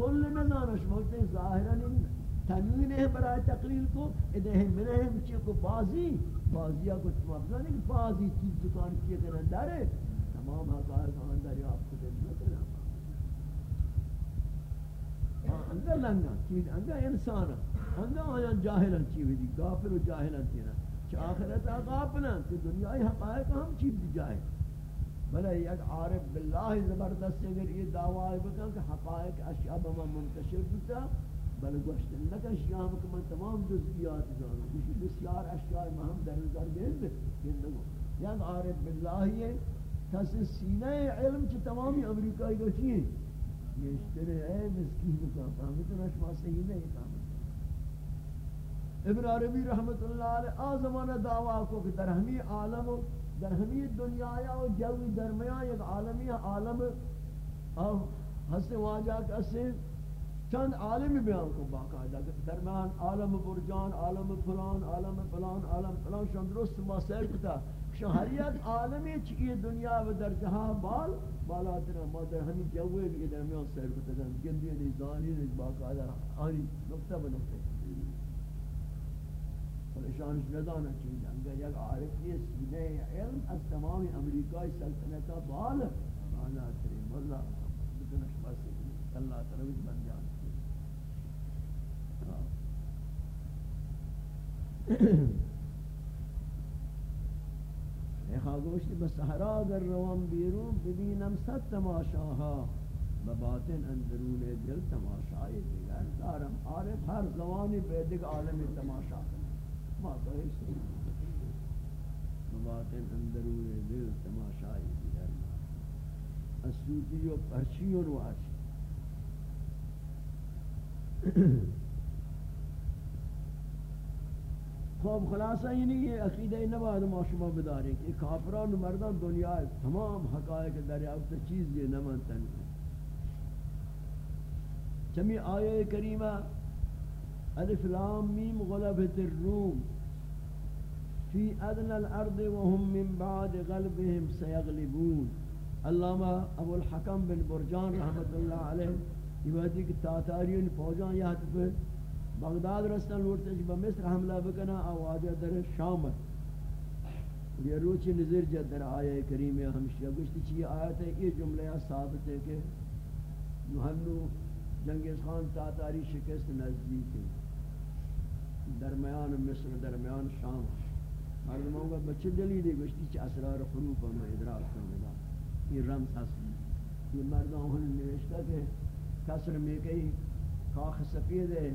کل نہ دانش موتے ظاہرا تنوین ہے برای تقلیل کو ادھے منہ ہم چی کو بازی بازیا کو مفضل نہیں کہ بازی چیز دکان کیے کرنے دارے تمام حقائق آن آپ کو دن نہ کرنا ہاں، انگا لنگا، چیز انگا انسانا انگا آیا جاہلا چیز دی، گافر و جاہلا تینا چا آخرت آقاپنا کہ دنیای حقائق ہم چیز دی جائے بلے یک عارف باللہ زبردست اگر یہ دعوی بکن کہ حقائق اشیاء بما منتشر بتا بل گوشت نکن شیام کہ من تمام جزئیات جانو۔ کسی بسیار اشیاء مهم در نظر گند گندگو یک عارف باللہ یہ کس سینہ علم چی تمامی امریکائی کو چیئے یہ اشترے اے مسکین کا فهمتنا شما صحیح نہیں کام۔ ابن عربی رحمت اللہ علیہ آزمانہ دعویٰ کو کہ در ہمی عالم در ہمی دنیا و جوی درمیان ایک عالمی، عالم حسن واجہ کسی چند عالم بیان کو باقاعدہ درمیان عالم برجان، عالم فلان عالم فلان عالم فلان شان درست ما سیر کتا. شہریت عالمی چی دنیا و در جہاں بال بالا تر ما در ہمی جوے بھی درمیان سیر کتا. گندی نہیں زانی نہیں باقاعدہ آنی نقطہ بنقطہ پریشانش ندانا چیز انگا یک عارف یہ سینے علم از تمام امریکای سلطنتا بال بالا تر واللہ بکنش بس اللہ تعالی بن جان ایخا گوشتی بسحرا در روان بیرون ببینم ست تماشاها. بباطن اندرون دل تماشای دیگر دارم. عارف ہر زوانی بیدک عالم تماشا ما تو ایسی بباطن اندرون دل تماشای دیگر اسوتی و پرچی و رواشی خوب خلاصہ یہ نہیں یہ عقیدہ نباد ما شما بداریں کہ کافران و مردان دنیا تمام حقائق دریافت چیز یہ نہ مانتن چمی آیہ کریمہ الف لام میم غلبت الروم فی ادنى الارض وهم من بعد غلبهم سيغلبون علامہ ابو الحکم بن برجان رحمت اللہ علیہ یہ وادی کہ تاتاریوں فوجان یہاں پہ بغداد رستن لوٹتے جب مصر حملہ بکنا آواجہ در شام یہ روچی نظر جد در آیہ کریم ہمشیہ گشتی چی آیت ہے، یہ جملہ ثابت ہے کہ محلو جنگیز خان تاتاری شکست نزدیک ہے۔ درمیان مصر، درمیان شام. مردموں کا بچے دلیل ہے گشتی چی اسرار خروف ہم ادراک کرنے گا یہ رمز حسن یہ مردوں ہن نوشتہ کہ کسر میں کئی کاخ سفید ہے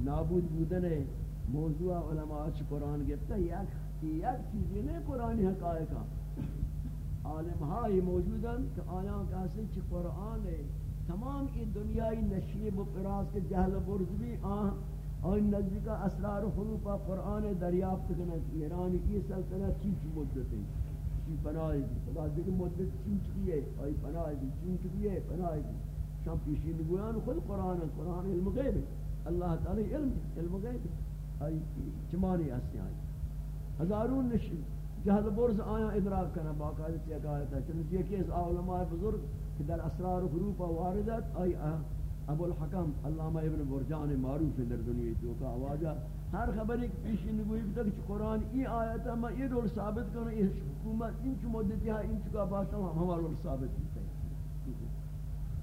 نابود بودن ہے موضوع علماء چ قرآن گفتا یک یک چیزی نہیں قرآنی حقائق عالم ہائی موجودن کہ آیاں کہاستے چی قرآن ہے تمام ای دنیای نشیب و فراز کے جہل برز بھی آن آن نزدیکا اسرار و قرآن دریافت کنن ایران کی سلطنت چی چی مدت ہے؟ چی پناہی دی؟ خدا دیکھ مدت چی چی ہے؟ آئی پناہی دی، چی چی ہے؟ پناہی دی. شام پیشی نگویان خود قرآن ہے قرآن علم غیب ہے اللہ تعالی علم علم غیب ای چمانی ہستی آئی. ہزارون نشی جہل برز آیا ادراک کرنا. باقاعدہ تیا کہتا ہے. چنانچہ کہ اس علماء بزرگ کہ در اسرار و حروف واردت ای ابو الحکم علامہ ابن برجان معروف در دنیا جو کا آوازہ ہر خبر ایک پیشی نگوئی تک کہ قرآن ای آیت ہے، میں یہ رول ثابت کروں یہ حکومت ان کی مدتی ہے ان کا باشا ہم ہمارا رول ثابت کرتے ہیں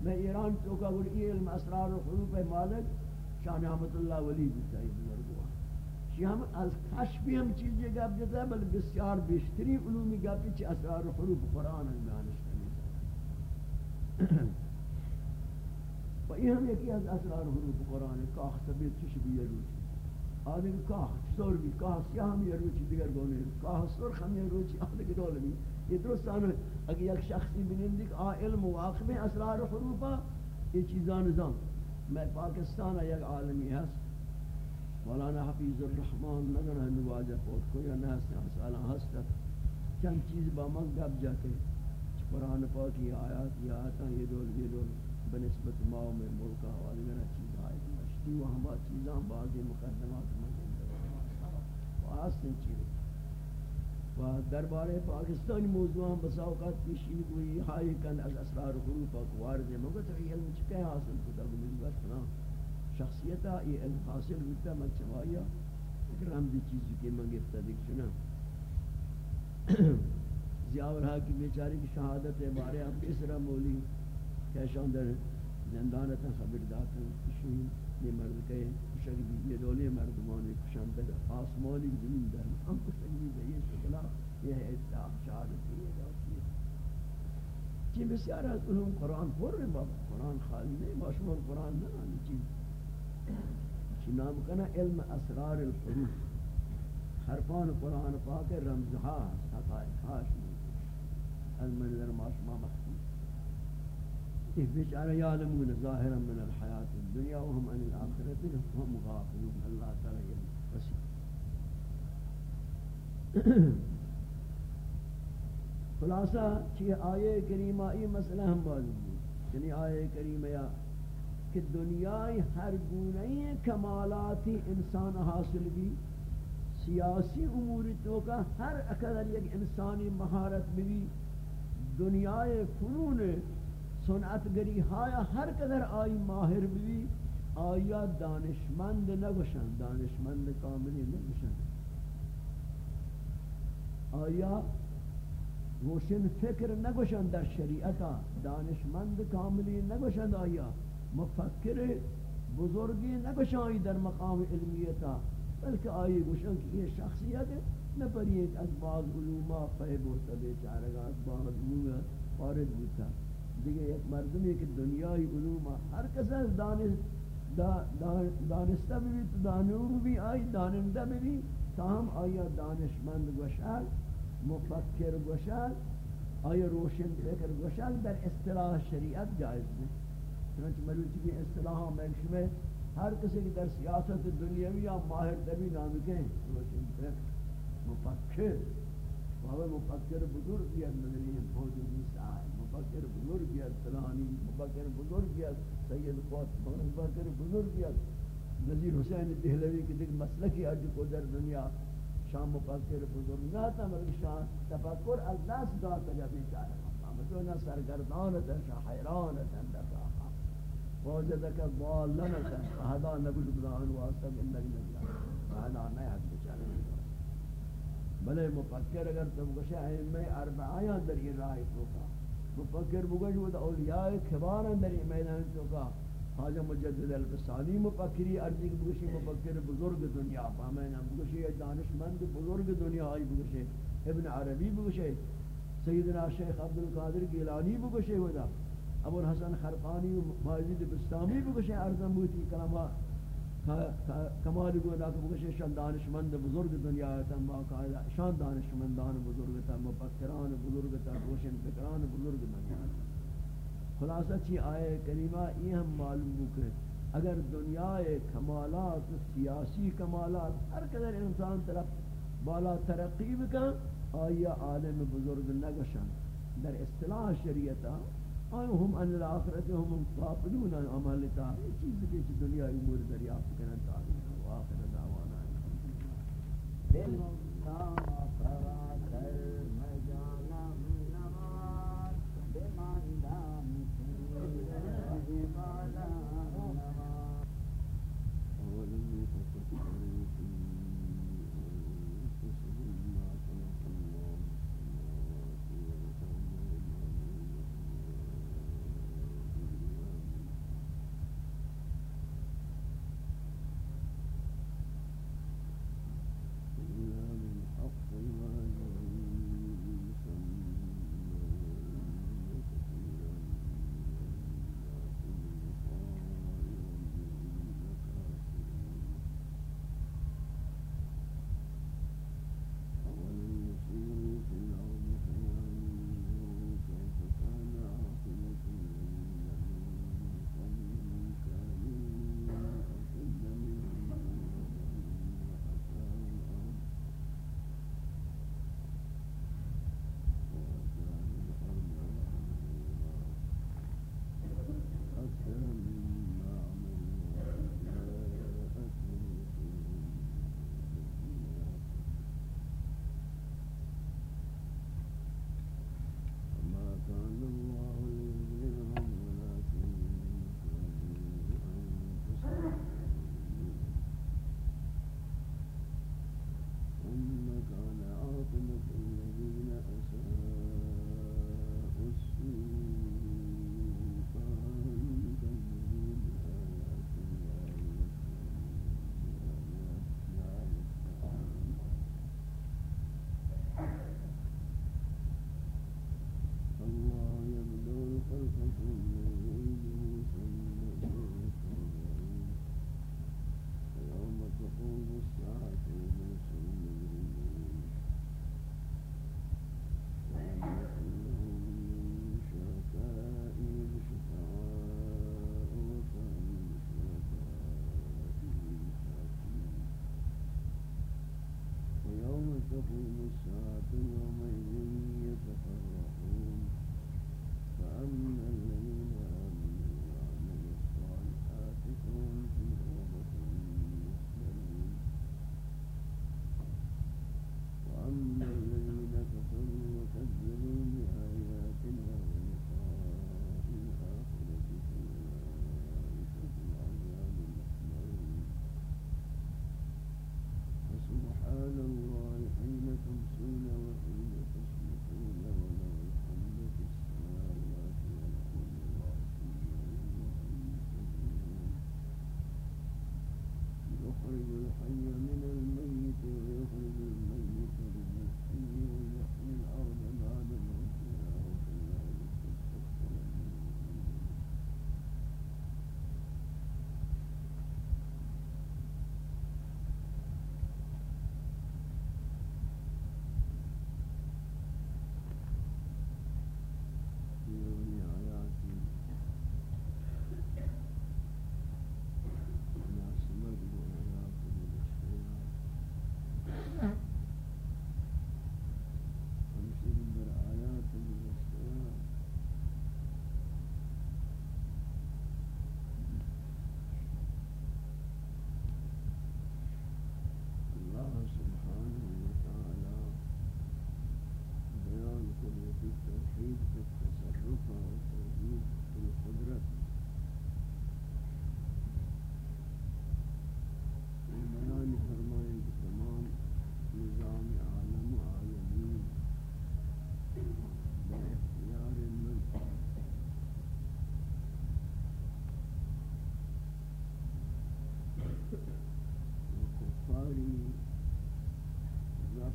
میں ایران تو کا یہ علم اسرار و حروف مالک شاہ نعمت اللہ ولی بھی چاہیے بزرگوان شی ہم از کشفی ہم چیزیں گپ جتا ہے بل بسیار بیشتری علومی گپی چی اسرار و حروف قرآن ہم بیانش کرنی و این ہم یکی از اسرار حروف قرآن کاخ سبیت چش بھی یہ روچی. کاخ سور بھی کاخ سیاہ ہم یہ دیگر گونے کاخ سرخ ہم یہ روچی آدھے کی دول بھی یہ درست آنو اگر یک شخصی بنیم دیکھ آ علم و واقع میں اسرار حروفا یہ چیزان نظام میں پاکستان یک عالمی ہست مولانا حفیظ الرحمن نگر ہے نواجہ پوٹ کو یا نحس نہست سالہ ہست چند چیز با من گب جاتے قرآن پاکی آیات یا آتا یہ دول یہ دول. بنسبت ماؤ میں ملکہ حوالی میرا چیز آئے مشتی و ہما چیزاں بعضی مقدمات میں و آسن چیز و دربارے پاکستانی موضوع ہم بسا اوقات پیشی ہوئی ہائی کن از اسرار حروف و وارد ہے مگر تو یہ علم چکے حاصل کتا بلی بس فلاں شخصیتا یہ علم حاصل ہوتا من چوایا اگر ہم دی چیزی کے منگے فتدک چنا زیاور ہا کی بیچاری کی شہادت ہے، بارے ہم کسرا مولی۔ کیشان در زندانتا خبر داتا کشوئی یہ مرد کہے کشک بھی یہ دولی مردمانی کشان در آسمانی زمین در ہم کشک بھی یہ شکلا یہ ہے اتحاب شہادتی ہے داتی ہے چی بسیار از علوم قرآن پر رہے بابا قرآن خالی نہیں باشمان قرآن نہ آنی چی؟ چی نام کنا علم اسرار الحروف. حرفان قرآن پاک رمزہا حقائق ہاش علم در ماشما مخصوص یہ بیچارہ یعلمون ظاہرا من الحیات الدنیا وهم عن الاخرت هم غافلون. اللہ تعالی یہ وسیع خلاصہ چی آیے کریمہ ای مسئلہ ہم معلوم یعنی آیے کریمہ یا کہ دنیای ہر گونہی کمالاتی انسان حاصل بھی، سیاسی امور تو کا ہر اقدر یک انسانی مہارت بھی، دنیای فنون سنعت گری ہایا ہر قدر آئی ماہر بھی، آیا دانشمند نگوشن دانشمند کاملی نگوشن آیا روشن فکر نگوشن در شریعتا، دانشمند کاملی نگوشن آیا مفکر بزرگی نگوشن در مقام علمیتا، بلکہ آئی گوشن کہ یہ شخصیت نہ پر از بعض علومہ فیب ہوتا بیچارگا از بعض علومہ فارد ہوتا۔ دیگه یک مردمی که دنیای علوم هر کس از دانسته بی تو دانو بی آئی داننده بی تاہم آیا دانشمند گوشل مفکر گوشل آیا روشن فکر گوشل در اصطلاح شریعت جائز بھی چنانچہ ملوچی کی اصطلاح میں میں ہر کسی کی در سیاست دنیاوی یا ماہر دبی نامی کہیں روشن فکر، مفکر وہ مفکر بزرگ یا مدنی موجود نیست آئے مفکر بزرگ یا فلانی مفکر بزرگ یا سید قوت مفکر بزرگ یا نظیر حسین دہلوی کی دیکھ مسلکی اج کو در دنیا شام مفکر بزرگ نہ تھا بلکہ شان تفکر از دست داتا جب بیچارہ مدونا سرگردانتا شا حیرانتا دفاعا وجدك ضالا فهذا نقول بدان واسطه بالله نبي فهذا ما يحد بچارے بلے مفکر اگر تم گشا ہے میں اربعہ در یہ راہ تو مفکر بگوش بود اولیاء کبار در میدان چوکا حاجہ مجدد الفسانی مفکری ارضی کی بگوشی مفکر بزرگ دنیا پامین ہم بگوشی دانشمند بزرگ دنیا آئی بگوشی ابن عربی بگوشی سیدنا شیخ عبدالقادر گیلانی بگوشی ہوتا ابو الحسن خرقانی و ماجد بستامی بگوشی ارزم بوتی کلمہ کمال گو نہ کہ شان دانشمند بزرگ دنیا تا ما قاعدہ شان دانشمندان بزرگ تا، مفکران بزرگ تا، روشن فکران بزرگ دنیا خلاصہ چی آئے کریمہ، یہ ہم معلوم ہو کہ اگر دنیا کمالات، سیاسی کمالات، ہر قدر انسان طرف بالا ترقی بکن، آیا عالم بزرگ نگشن. در اصطلاح شریعتا ہم ان الاخرت ہم غافلون عن عمل تا چیز کی دنیا امور دریافت کرنا تا واخر دعوانا دل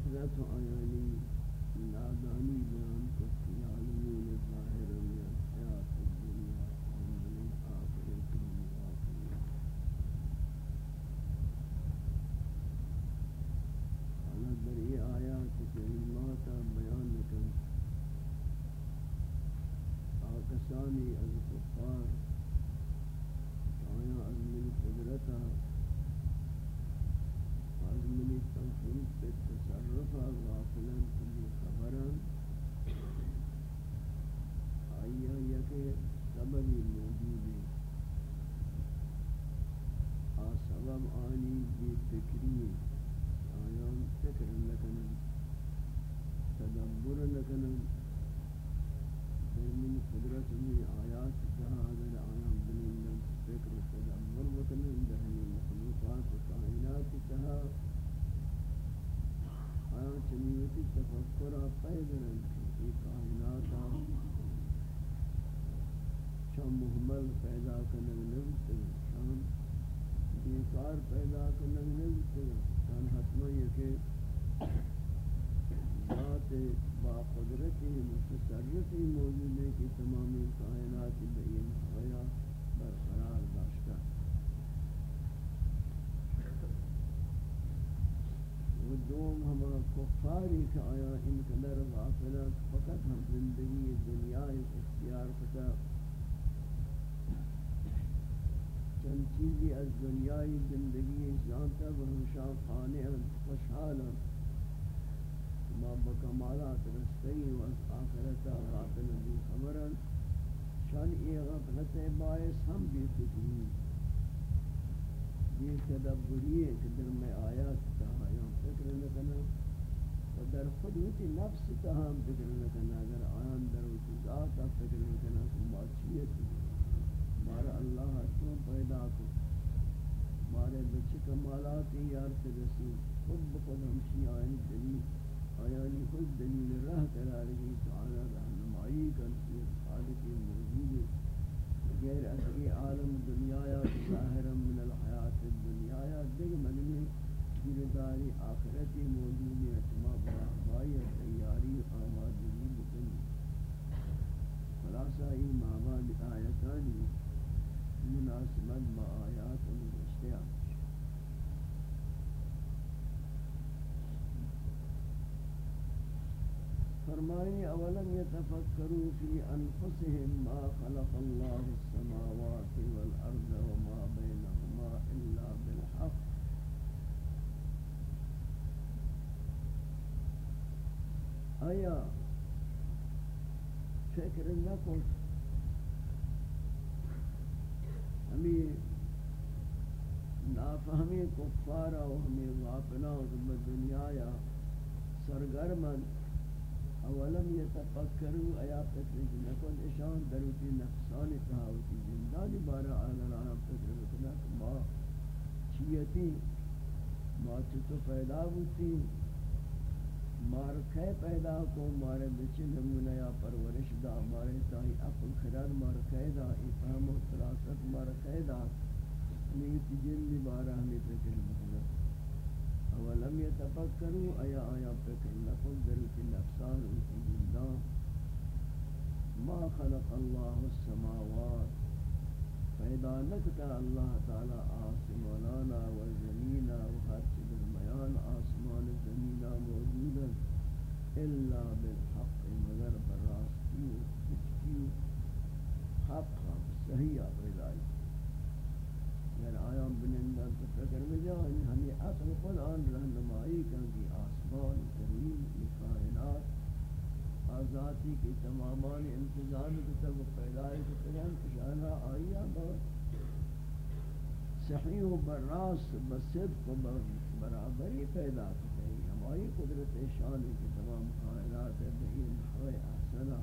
غفلت آیانی نادانی بیان کو خیالون ظاہر من حیات الدنیا ومن آخرت آخرت حالا در ای آیات کریمات بیان کن آکسانی از کفار آیا از من قدرتا از من توفیق غافلا کلی خبران آیا یک سببی موجود آ سبب آنی بی فکری آیا فکر لکنن تدبر لکنن من قدرت من آیات تہا اگر آیا بلندن فکر تدبر لکنن دہنی مخلوقات و کائنات تہا آیا چنیتی تفکر پیدا رنکی کائنات شام محمل پیدا کنگ نبتے شام بیکار پیدا کنگ نبتے شان حتمہ یہ کہ ذات با قدرتی متصرفی موجود ہے کہ تمام کائنات بین ہویا برقرار داشتا و دوم ہما کفاری کہ آیا ان قدر غافلت فقط ہم زندگی دنیا اختیار کتا چند چیزی از دنیای زندگی جانتا و ہمشان خانے خوشحالا ما بکمالات رسطی و از آخرتا غافل بھی خبرا شان ای غفلت باعث ہم بھی فکری یہ تدبری ہے کہ در میں آیات تہایاں فکر نکنا و در خود ہوتی نفس تا تہام فکر نکنا اگر آیان در ہوتی ذات فکر نکنا تو؟ معصیت مارا اللہ تو پیدا کو. مارے بچے کمالات یار سے رسول. خود بخود ہمشی آئین دلیل، آیانی خود دلیل راہ کرا رہی فرمائیں أولم يتفکروا فی أنفسهم ما خلق الله السماوات والأرض وما بينهما إلا بالحق. آیا فکر نکن ہمیں نافہمی کفارا و ہمیں غافلہ و دنیا یا سرگرمن. اولم يتفکروا ایا فکر نکن اشان دروتی نفسان تهاوتی زندانی بارا آلان آیا فکر نکنک ما چیتی؟ ما چطو پیدا بوتی مار کھے پیدا کو؟ مارے بچے نمونہ یا پرورش دا؟ مارے تاہی اقل خرد مار کھے دا؟ افہم و فراست مار کھے دا؟ نیتی جن دی بارا ہمیں فکر نکنک اولم يتفکروا ایا آیا فکر النفسان اسی جندان ما خلق الله السماوات. پیدا نکتا اللہ تعالی آسمانانا و زمینا و آسمان زمینا موجودا إلا بالحق مگر براستی و سچکی حق صحیح آبردائی اگر آیا بنندان تو خود آن رہنمائی کن کی آسمان زمین کی کائنات آزادی کی تمامان انتظام کی تب پیدای کی تمام کشانہ آئیا بہت صحیح و براس بصدق و برابری پیدا کرتے ہیں ہماری قدرت شان کی تمام کائنات ہے بہی نحوی احسنہ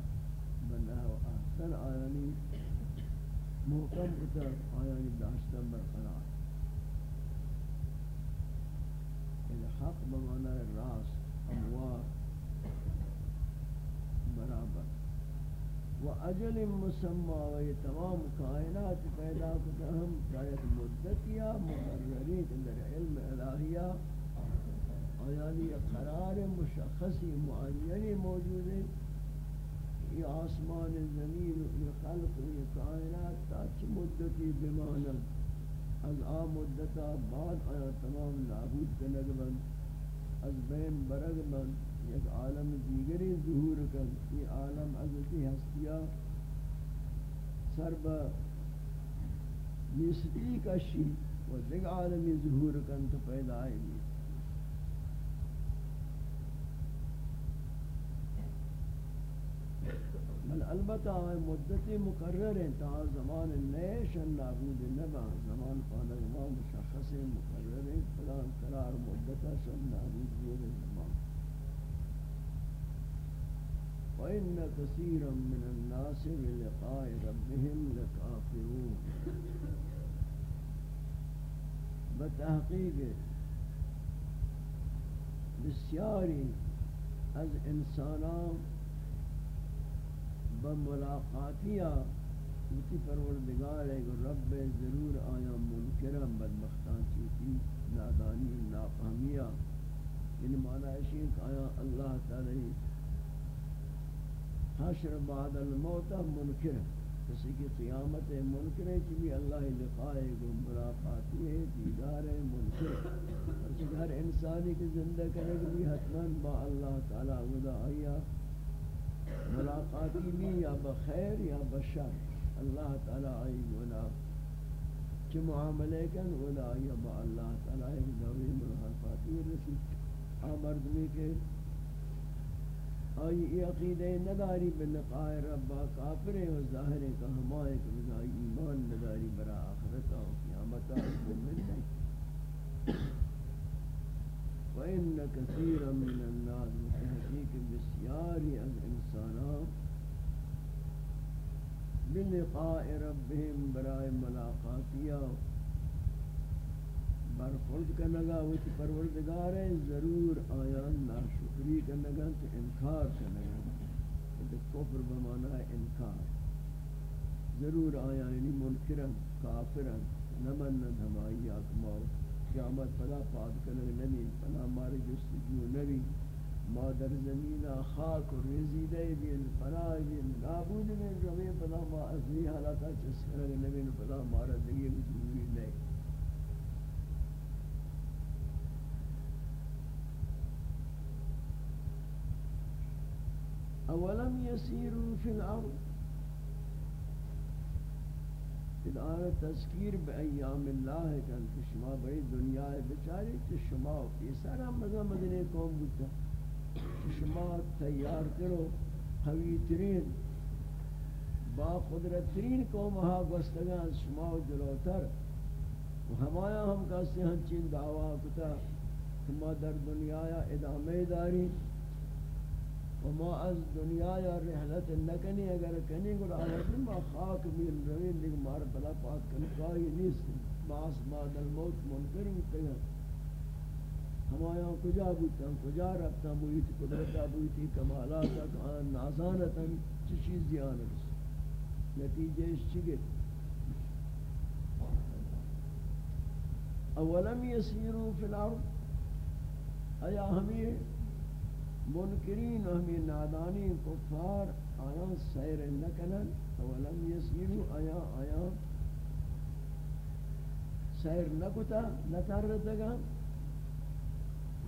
بنہ و احسن آیانی محکم کتا آیانی داشتن برقرار. الحق بمعنی راس اموار برابر. و اجل مسمى و تمام کائنات پیدا کتا ہم شاید مدتیا مقرری در علم الہیہ آیانی قرار مشخصی معینی موجود ہے یہ آسمان زمین، یہ خلق، یہ کائنات تا چھ مدتی بمانت از آ مدتا بعد آیا تمام نابود کنگ من، از بین برگ بند یک عالم دیگری ظہور کن. یہ عالم عزتی ہستیا سر با نیستی کشی و دیگ عالمی ظہور کن تو پیدا آئی بل البتہ مدت مقرر ہیں تا زمان نئے شن نابود نبا. زمان پانا زمان مشخص مقرر ہیں فلان قرار مدت شن نابود بود زمان. وَإِنَّ كَثِيرًا مِنَ النَّاسِ بِلِقَاءِ رَبِّهِمْ لَكَافِرُونَ بتحقیق بسیاری از انسانان بملاقاتیا اسی پروردگار ہے کہ رب ضرور آیا منکرم بدبختان چیتی نادانی نافہمیا یعنی معنی ہے کہ آیا اللہ تعالی حشر بعد الموت منکر کسی کی قیامت منکر ہے کہ بھی اللہ لقائے گو ملاقاتی ہے، دیدار ہے، منکر اور ہر انسانی کی زندہ کرے کہ بھی حتما با اللہ تعالی ودا آیا۔ ملاقاتی بھی یا بخیر یا بشر، اللہ تعالی آئی گونا چی معاملے کن گونا یا با اللہ تعالی آئی دوری ملاقاتی رسی آمردمی کے آئی ای عقیدہ نداری بلقاء ربا کافر و ظاہر ہے کہ ہمائے کہ بزائی ایمان نداری برا آخرتا و قیامتا مومن نہیں وَإِنَّ كَثِيرًا مِنَ النَّاسِ مُتَحْقِيقٍ بِسْيَارِ الْإِنسَانَ بِلِقَاءِ رَبِّهِمْ برائے ملاقاتیا برخورد کرنگا، وچ پروردگار ہے ضرور آیان ناشکری کرنگا، تو انکار کرنگا تو کفر بمانا انکار۔ ضرور آیانی یعنی منکرن، کافرن، نمن دھمائی اکماؤ قیامت پلا پاد کنگ نبی پلا مارے جستجو نبی ما در زمین خاک و رزیده بین فنای بین نابود بین روی پدا ما ازلی حالتا چس کرگ نبین پدا مارا دیگه بزرگی نہیں اولم يسيروا في الارض؟ ادارہ تذکیر بے ایام اللہ کن کہ شما بڑی دنیا بچاری کہ شما پیسارا مزا مدنے قوم بتا کہ شما تیار کرو۔ قوی ترین، با قدرت ترین قوم ہا گستگان شما جلوتر۔ و ہمایا ہم کہتے ہیں چین دعویٰ کتا شما در دنیا ادامے داری۔ وما از دنیا یا رحلت نکنی اگر کنی گل آیتی ما خاک میل روین دیکھ مار بلا پاک کنی کاری نیست. باس بعد الموت منکر ہوتے ہیں ہمایا کجا بودتا کجا ربتا بویتی قدرتا بویتی کمالاتا کان نازانتا چی چیز دیانا رس نتیجہ اس چگے اولم یسیرو فی الأرض. آیا ہمیں منکرین ہمیں نادانی کفار آیا سیر نکنن، اولم یسیرو آیا آیا سیر نکتا نترتگا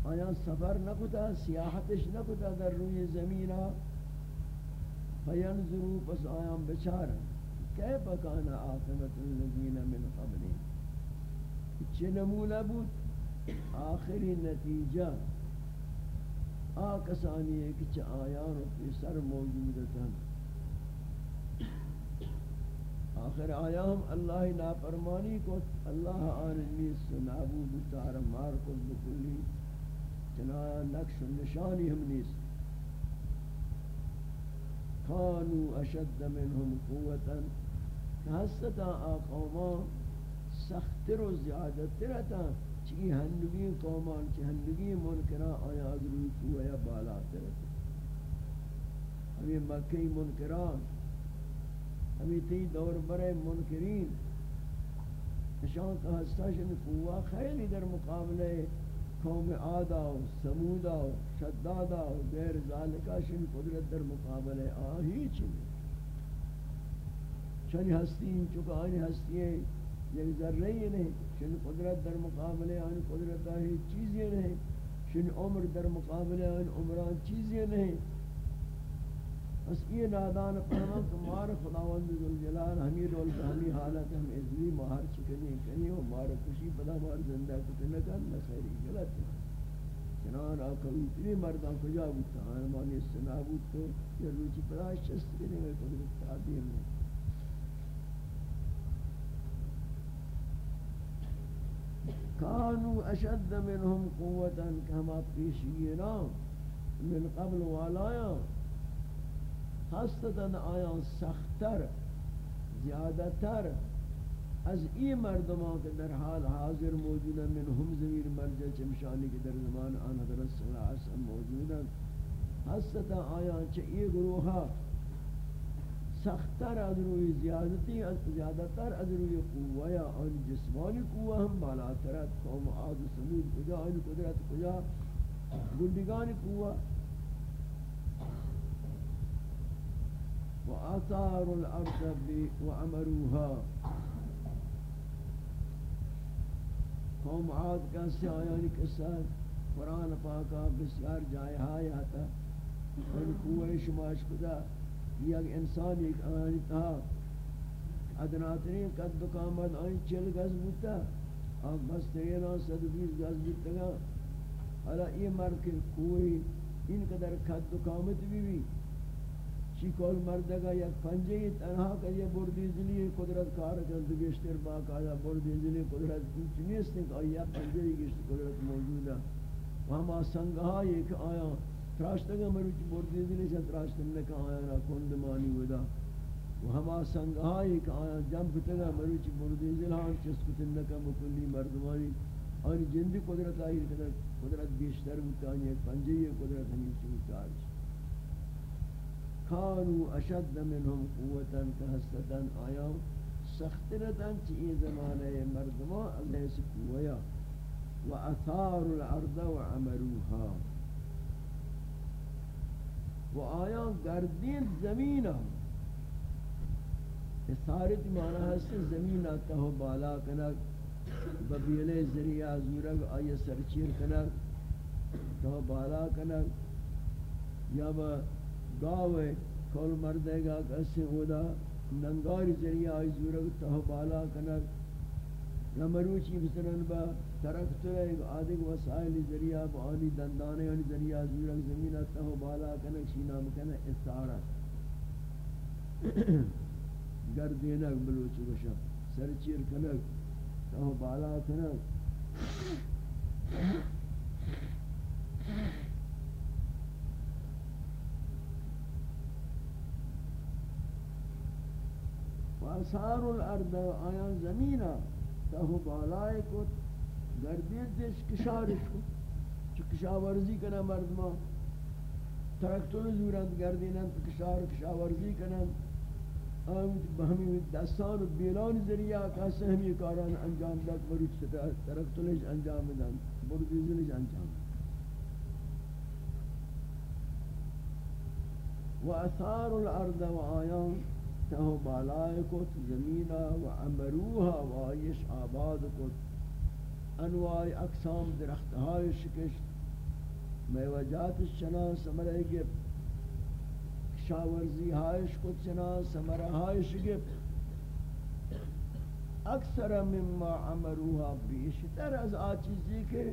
آیا سفر نکتا سیاحتش نکتا در روی زمینہ فینظرو پس آیا بچار کیف کان آخرت الذین من قبلی چه نمونہ بود؟ آخری نتیجہ۔ آکسانی ہے کہ چھ آیان کی سر موجودتا آخر آیام اللہ نافرمانی کو اللہ آنمی سنابو بتار مار کو بکلی۔ چنایا نقش نشانی ہم نیست کانو اشد منہم قوتا۔ حستا آقومان سختر و زیادتر چی ہندگی قومان چی ہندگی منکران آیا اگروی کو یا بالا ترک ہمیں مکی منکران ہمیں تی دور برے منکرین۔ نشان کا ہستاشن قوہ خیلی در مقابلے قوم آدا و سمودا و شدادا و غیر ذالکا شن قدرت در مقابلے۔ آہی چلی چنی ہستی چکا آنی ہستی ہے یک ذرہ ہی نہیں، شن قدرت در مقابلے آن قدرت آئی چیزیں نہیں، شن عمر در مقابلے آن عمران چیزیں نہیں۔ بس یہ نادان فرمان کہ مار خداوند ذوالجلال ہمی رول کا ہمی حالت، ہم ازلی مہار چکنے کنی و مار خوشی پدا مار زندہ کتنے کن نخیری غلط۔ ہے چنان آکوی اتنی مردان کجا بودتا، آن مانی استنابود تو یہ روچی پدا شست کنی میں قدرت تعبیر نہیں۔ كانوا اشد منهم قوة كما پیشینا من قبل والایا خاصتا آیا سختر، زیادتر. از ای مردمان که در حال حاضر موجودن من هم زمیر مرجع چمشانی که در زمان آن حضرت صلی اللہ علیہ وسلم موجودن خاصتا آیا چه ای گروها سختتر از روی زیادتی از زیادتر از روی قوه یا آن جسمانی قوه هم بالاتر است قوم عاد و سمود کجا؟ آن قدرت کجا؟ گندگان قوه. و آثار الارض و عمروها. قوم عاد کا سے آیانی یعنی قصہ قرآن پاکا بسیار جائے ہائی آتا ان یعنی قوه شماش کجا؟ یک انسان ایک آنی تھا ادناترین قد دکامت آنی چل گز بودتا. آن بس تینا صد بیس گز بودتا. گا حالا یہ مرد کے کوئی ان قدر قد دکامت بھی بھی چی کول مردگا یک پنجے تنہا کر یہ بردی زلی قدرت کار کن تو گشتر باق آیا بردی زلی قدرت کچھ نیست کہ آیا پنجے گشت قدرت موجود ہے وہاں سنگہا یہ کہ آیا تراشتگا مروچ بردی دلی سے تراشتن نے کہا آیا نا کند مانی ودا۔ و ہما سنگہائی کہ آیا، جنب تگا مروچ بردی دلان ہاں، چسکتن نکا مکلی مردمانی آنی جندی قدرت آئی قدرت بیشتر بودتا آنی یعنی ایک پنجی قدرت ہمیشہ بودتا کانو اشد منهم قوتا کہستتا آیا۔ سخترتا چی زمانے مردمان اللہ سکویا و اثار الارض و عمروها۔ و آیا گردین زمین اسارت معنی ہست زمین آتا ہو بالا کنک ببیلے ذریعہ زورگ آئی سرچیر کنک تو بالا کنک یا با گاوے کول مردے گا کسی ہودا ننگاری ذریعہ آئی زورگ تو بالا کنک یا مروچی بسرن با ترکت ایک آدھگ وسائل ذریعہ بآنی دندانے آنی ذریعہ زورک زمین آتا ہو بالا کنک شینا مکنہ استعارت گردینک بلوچ گوشا سر چیر کنک تاہو بالا کنک واسار الأرض آیا زمینہ تاہو بالائے کت گردین دیش کشارش کو، چو کشاورزی کنا مردما ترکتون زورند گردینند، کشار کشاورزی کنند۔ آمد بہمی دستان و بیلان ذریعہ کاسے ہمی کاران انجام دک بروچ ترکتونش انجام دن بردیزنش انجام و اثار الارض و آیان تہو بالائے کت زمینہ و عمروها و آیش آباد کت انواع اقسام درخت های شکشت۔ میوجات چنان سمرے گپ شاورزی هایش کو چنان سمرہ هایش گپ اکثر مما عمروها بیشتر از آچیزی کے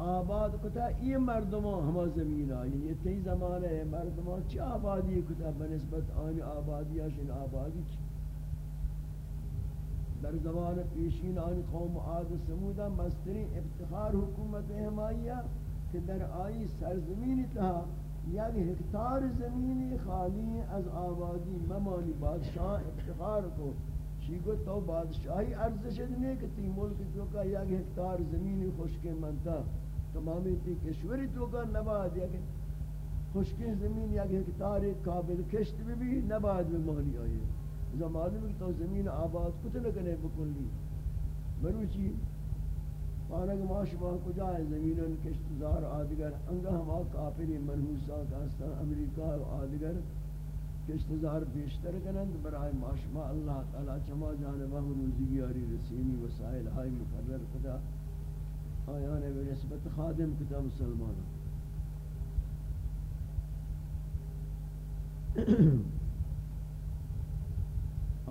آباد کتا، یہ مردمان ہما زمین آئی یعنی یہ تی زمانے مردمان چی آبادی کتا؟ بنسبت آنی آبادی آشن یعنی آبادی چی؟ در زمان پیشین آن قوم عاد و سمودہ مستری افتخار حکومت ہمائیہ کہ در آئی سرزمین تہا یک ہکتار زمینی خالی از آبادی ممانی بادشاہ افتخار کو. چیگو تو بادشاہی ارزش دنے کہ تی ملک جو کا یک ہکتار زمینی خشک منتا. تمامی تی کشوری تو کا نباد یک خشکی زمین یک ہکتار قابل کشت بھی بھی نباد میں مانی آئی اذا معلوم ہے تو زمین آباد کچھ نہ کرے بکلی مروچی پانک معاش با کجا ہے زمینن کشتزار آدگر انگا ہما کافری منحوسا کاستا امریکہ آدگر۔ کشتزار بیشتر کنند برای معاشما اللہ تعالی چما جانبہ روزی یاری رسینی وسائل ہائی مقرر کتا آیان بے نسبت خادم کتا مسلمانوں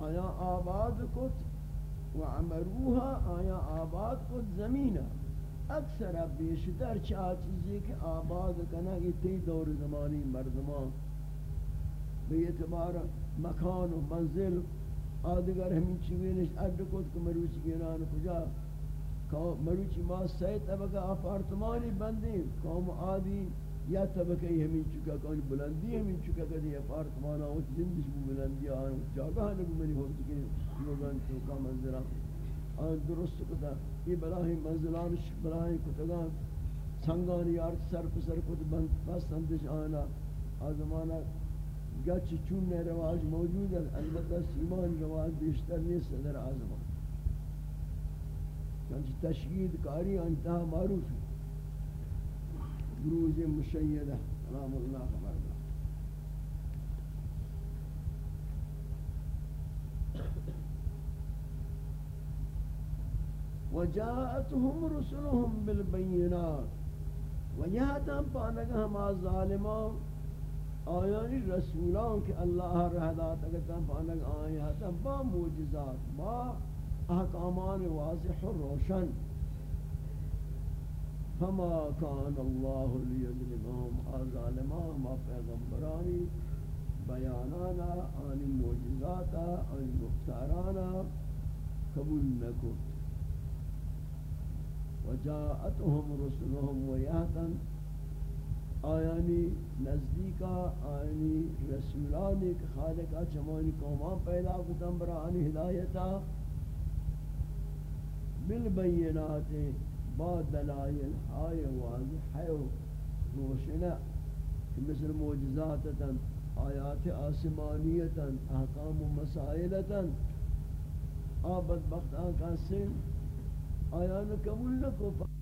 آیا آباد کت و عمروها، آیا آباد کت زمین اکثر بیشتر چاہ چیزی کہ آباد کنا یہ تی دور زمانی مردمان. بے اعتبار مکان و منزل، آدگر ہمیں چیوینش ارد کت کہ مروچی گیران کجا؟ مروچی ما سی طبقہ اپارتمانی بندی قوم آدی یا طبقہ ہمیں چکا کہ بلندی ہمیں چکا کہ یہ اپارتمان زندش بھی بلندی آئیں جاگہ نبی منی ہوتی کہ لوگان چوکا منزلہ آن درست کتا، یہ بلاہی منزلان بلاہی کتگان، سنگان یار سر پسر کت بند بس اندش آنا آزمانہ گچ چون رواج موجود ہے، البتہ سیمان رواج بیشتر نیست در آزمان چنچہ تشکید کاری انتہا معروف ہے بروز مشیدہ رحم اللہ خبر دا وجاءتهم رسلهم بالبينات وجاءتهم پانگا ہما ظالمان۔ آیانی رسولان کہ اللہ رہ رہدات اگتا پانگا آیاتا با موجزات با احکامان واضح و روشن. فما كان الله ليظلمهم الظالمان ما پیغمبرانی بیانانا، آنی معجزاتا، آنی مختارانا قبول نکت وجاءتهم رسلهم ویهتا آیانی نزدیکا، آیانی رسولانی که خالقا چمانی قومان پیدا کتن برانی ہدایتا. بالبینات با دلائل های واضح و روشنه که مثل معجزاتتا، آیات آسمانیتا، احکام و مسائلتا. آبد بخت آنکا سن آیان قبول نکو.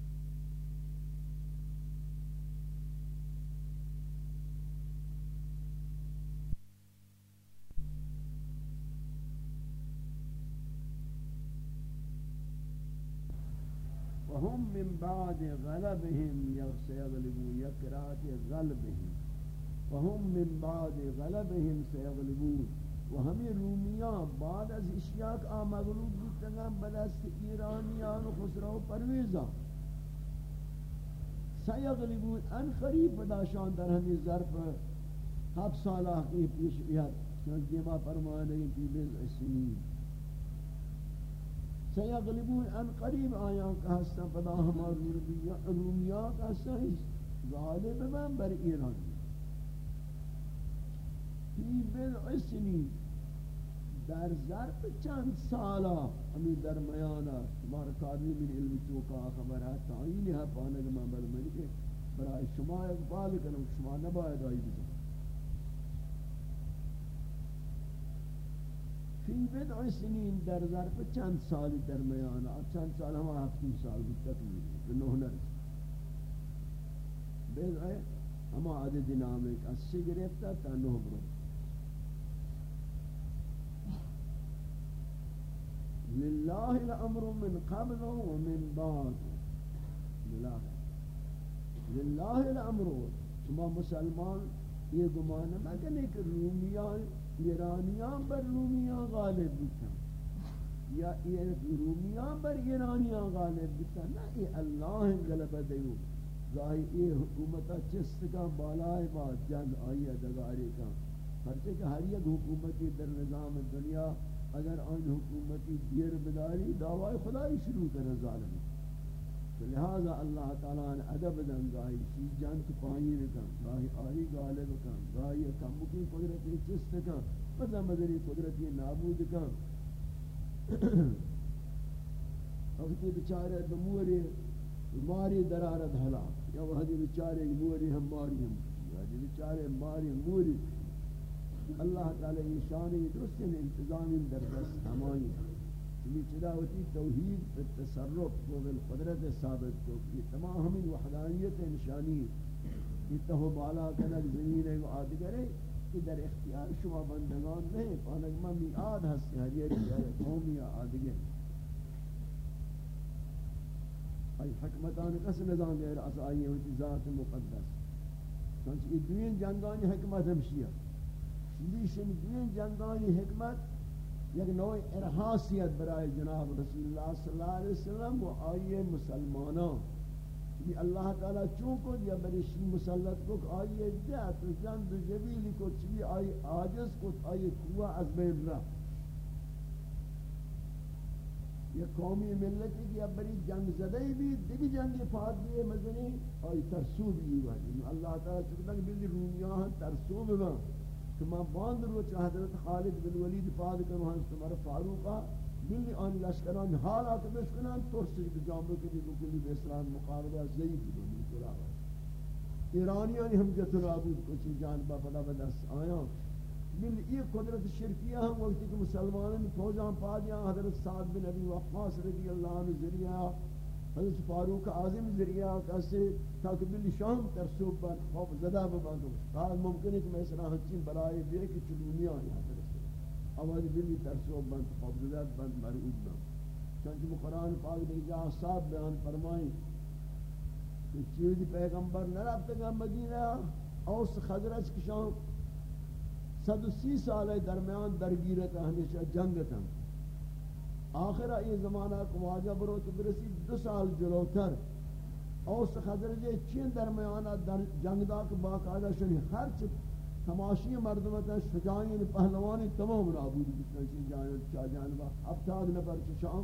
وهم من بعد غلبهم سيغلبون يقرات غلبهم. وهم من بعد غلبهم سيغلبون. وهمي روميان بعد از اشياء آ مغلوب بودتگان بدست ایرانیان و خسرو پرویزان. سيغلبون ان قریب بداشان در ہمی ظرف ہف سالہ کی پیش بیاد. چنانچہ ما فرمانے کی بز سنین سیغلبون ان قریب آیاں کا حصہ پدا ہمار رومیاں کا حصہ غالب من بر ایران. فی بضع سنین در ظرف چند سالہ ہمیں درمیانا شمار کاری من علم توقع خبر ہے تعین ہے پانک من بر منی برای شما اقبال کنم، شما نباید آئی بزن. فی بدع سنین در ظرف چند سال در میان چند سال ہم ہفتم سال بھی تکمیل نو نرس بدع ہم عدد نام ایک از سے گرفتا تا نو برو للہ الامر من قبل و من بعد للہ للہ الامر شما مسلمان یہ گمان مگنے کہ رومیان ایرانیان بر رومیان غالب بیتن یا رومیان بر ایرانیان غالب بیتن نا ای اللہ غلب دیو. ظاہی ای حکومتا چست کا بالائے بات جنگ آئی دگاری کا پرچہ کہ ہر یک حکومتی در نظام دنیا اگر آن حکومتی دیر بداری، دعوی خدای شروع کر ظالم. لہذا اللہ تعالیٰ نے ادب دن گاہی سی جان تو پانی رکن گاہی آئی غالب کن گاہی کم کی قدرتی چست کن مدہ مدری قدرتی نابود کن۔ وقتی بچارے بموری ماری درارت حلا یا وحدی بچارے موری ہم ماری ہم وحدی بچارے ماری موری اللہ تعالی شانی درست انتظام در دست، ہمائی۔ یہ چداوتی توحید تصرف کو بالقدرت ثابت کو یہ تمام ہمیں وحدانیت نشانی یہ تو بالا کنک زمین ہے آدگر ہے کہ در اختیار شما بندگان نہیں پانک من میعاد ہستی حریت ہے قومی آدگر ای حکمتان کس نظام غیر اسائی ہوتی ذات مقدس. چونچہ یہ دوین جنگانی حکمت ہمشیہ. شدیشن دوین جنگانی حکمت یک نوع ارحاسیت برای جناب رسول اللہ صلی اللہ علیہ وسلم و آئیے مسلمانان یہ یعنی اللہ تعالی چون کو یا برشی مسلط کو کہ آئیے دیت و جند و جبیلی کو چوی آئی آجز کو آئیے قوہ از بین رہا یہ قومی ملتی کی اب بری جنگ زدہی بھی دیکھ جنگ فاد بھی مزنی آئی ترسو بھی ہوئی یعنی اللہ تعالی چکتا کہ بلی رومیاں ترسو بھی کہ میں باند رو چاہ حضرت خالد بن ولید فاد کن وہاں سمر فاروقا بلی آن لشکران حالا کہ بشکنان ترسی کہ جامعہ کے لیے بکلی بسران مقابلہ ضعیف بنی کرا ایرانیانی ہم جت رابود کچھ جانبہ بدا بدست آیا۔ بل یہ قدرت شرکیہ ہم وقتی کہ مسلمانوں فوجان پا دیا حضرت سعد بن ابی وقاص رضی اللہ عنہ ذریعہ حضرت فاروق اعظم ذریعہ کیسے تاکہ بلی شام ترسوب بند خوف زدہ ببندو قال ممکن ہے کہ میں اسرا ہنچین برائے دے کہ چلونی آئی حضرت آواز بلی ترسوب بند خوف زدہ بند مرعود بند چونچہ قرآن پاک دے جا صاحب بیان فرمائیں کہ چیزی پیغمبر نہ رابطہ گا مدینہ، اوس خضرج کشان صد و سی سال درمیان درگیرتا ہمیشہ جنگتا آخر یہ زمانہ کو واجہ برو تو برسی دو سال جلوتر. اوس خضرجے چین درمیانہ در جنگ دا کے باقاعدہ شنی ہر چ تماشی مردمتا شجاعین، پہلوانی تمام نابود بیتنا چین جانب چا جانبا ہفتاد نفر چشان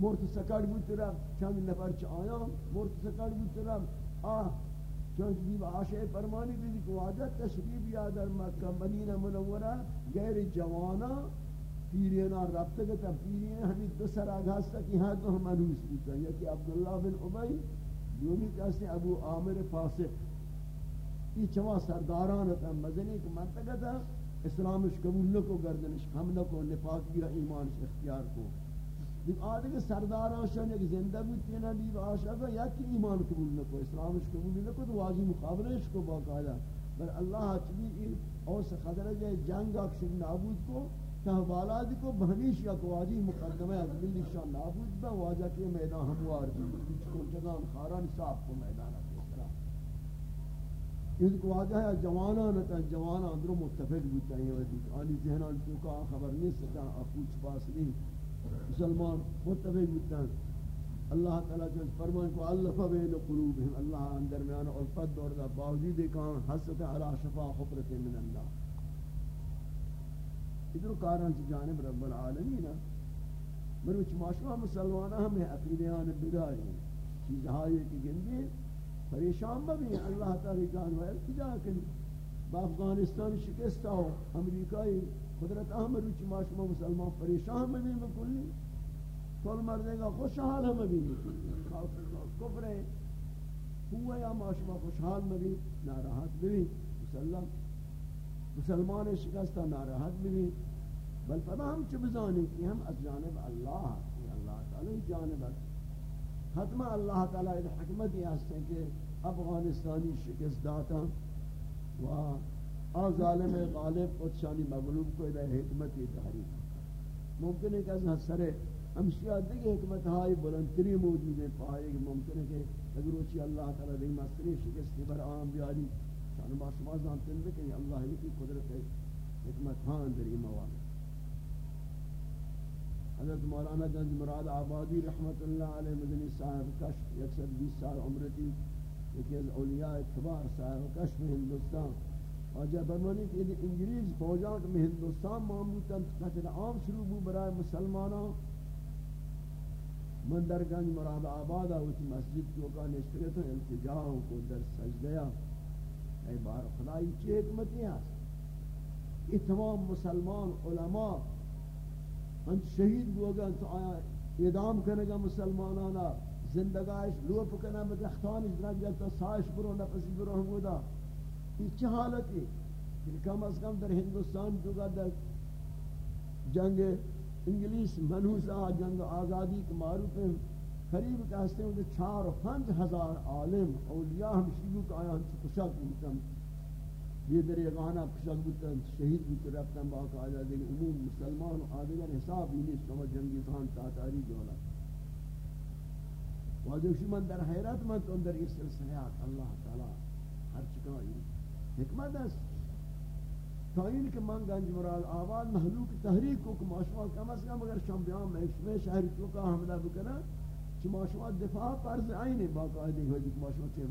مرت سکڑ بوت رب چند نفر چ آیا، مرت سکڑ بوت رب آہ، چونکہ جی دیو آشے فرمانی بھی کہ واجہ تشریف یادر مکہ مدینہ منورہ غیر جوانا پیرینا ربط کے تفیرین ہمیں دو سر آگاز کی ہاں تو ہم انوس بوتا ہے۔ یکی عبداللہ بن عبی دومی کہتے ہیں ابو عامر فاسق۔ یہ چوا سرداران تا مدنی کہ منطقہ تھا۔ اسلامش قبول نکو گردنش ہم نکو نفاق یا ایمانش اختیار کو۔ دیکھ آدھے کہ سرداران شان ایک زندہ بوتی نا، دیو آشا کا یا کی ایمان قبول نکو اسلامش قبول نکو تو واضی مقابلش کو باقاعدہ۔ بل اللہ چلی، اوس خضرہ جائے جنگ اکشن نابود کو۔ تہ بالا کو بہنیش یا قواجی مقدمہ از ملی شان نابود با، واجہ کے میدان ہموار بھی کچھ کو جگان خاران صاحب کو میدان ہے اس طرح یہ کو واجہ ہے، جوانان تا جوانان اندر متفق بوتا ہے ودی آنی ذہنان تو کا خبر نہیں سکتا اپوچ پاس نہیں۔ مسلمان متفق بوتا ہے اللہ تعالی جو فرمان کو الف بین قلوبهم اللہ اندر میں الفت دور دا باوجود کان حسد علی شفا حفرت من اللہ۔ ادھر کاران سے جانب رب العالمین مروچ ماشوا مسلمانہ ہمیں عقیدیان بداری چیزہائی کی گندی، پریشان بھی اللہ تعالی جان و التجا کنی با افغانستان شکستہ ہو، امریکائی قدرت احمد روچ ماشوا مسلمان پریشان بھی بکلی۔ کل مردے گا خوشحال ہم بھی کفر ہے ہوا یا ماشما خوشحال مبی ناراحت بھی مسلم مسلمان شکستہ ناراحت بھی بل پدا ہم چھ بزانی کہ ہم از جانب اللہ یہ اللہ تعالی جانب حتما اللہ تعالی حکمت یہ ہستے کہ افغانستانی شکست داتا و آ ظالم غالب قدشانی مغلوب کو ادھا حکمت یہ تحریف ممکن ہے کہ از حسر ہمشیہ دیکھ حکمت ہائی بلندتری موجود ہے پائے کہ ممکن ہے کہ اگر اچھی اللہ تعالی دیکھ مستری شکست بر آم بیاری شان با شما زانتن دے کہ اللہ ہی کی قدرت ہے حکمت ہاں اندر یہ مواد حضرت مولانا گنج مراد آبادی رحمت اللہ علیہ مدنی صاحب کشف یک سر بیس سال عمر عمرتی یکی از اولیاء کبار صاحب کشف ہندوستان اور جب برمانی کہ انگریز فوجان میں ہندوستان معمولا قتل عام شروع بو برای مسلمانوں من در گنج مراد آباد آوت مسجد کو کا نشتگت التجاہ کو در سجدیا اے بار خدای چی حکمتی ہے یہ تمام مسلمان علماء انت شہید گوگا تو آیا اعدام کرنے گا مسلمانانا زندگاش لوپ کرنا بدختانش درگ جاتا سائش برو، نفسی برو ہم گودا یہ چی حالتی کم از کم در ہندوستان جو در جنگ انگلیس منوسا جنگ آزادی کے معروف ہیں۔ قریب کہتے ہیں کہ چار و پنج ہزار عالم اولیاء ہم شیعوں کا آیا ہم سے کشک بودتا یہ در یگانا کشک بودتا شہید بودتا رفتا ہم باقا آجا دیکھ عموم، مسلمان و آدگر حساب ہی نہیں سمجھ جنگی خان تاتاری جولا واجب شمن در حیرت من تو اندر اس سلسلیات اللہ تعالی ہر چکا حکمت ہے تا این کہ من گنج مراد آباد، محلوک تحریک کو کہ کم از کم اگر شام بیان میں شہری تو کا حملہ بکنا کہ ماشما دفاع فرض عین ہے باقاعدہ ہے کہ ماشما کہ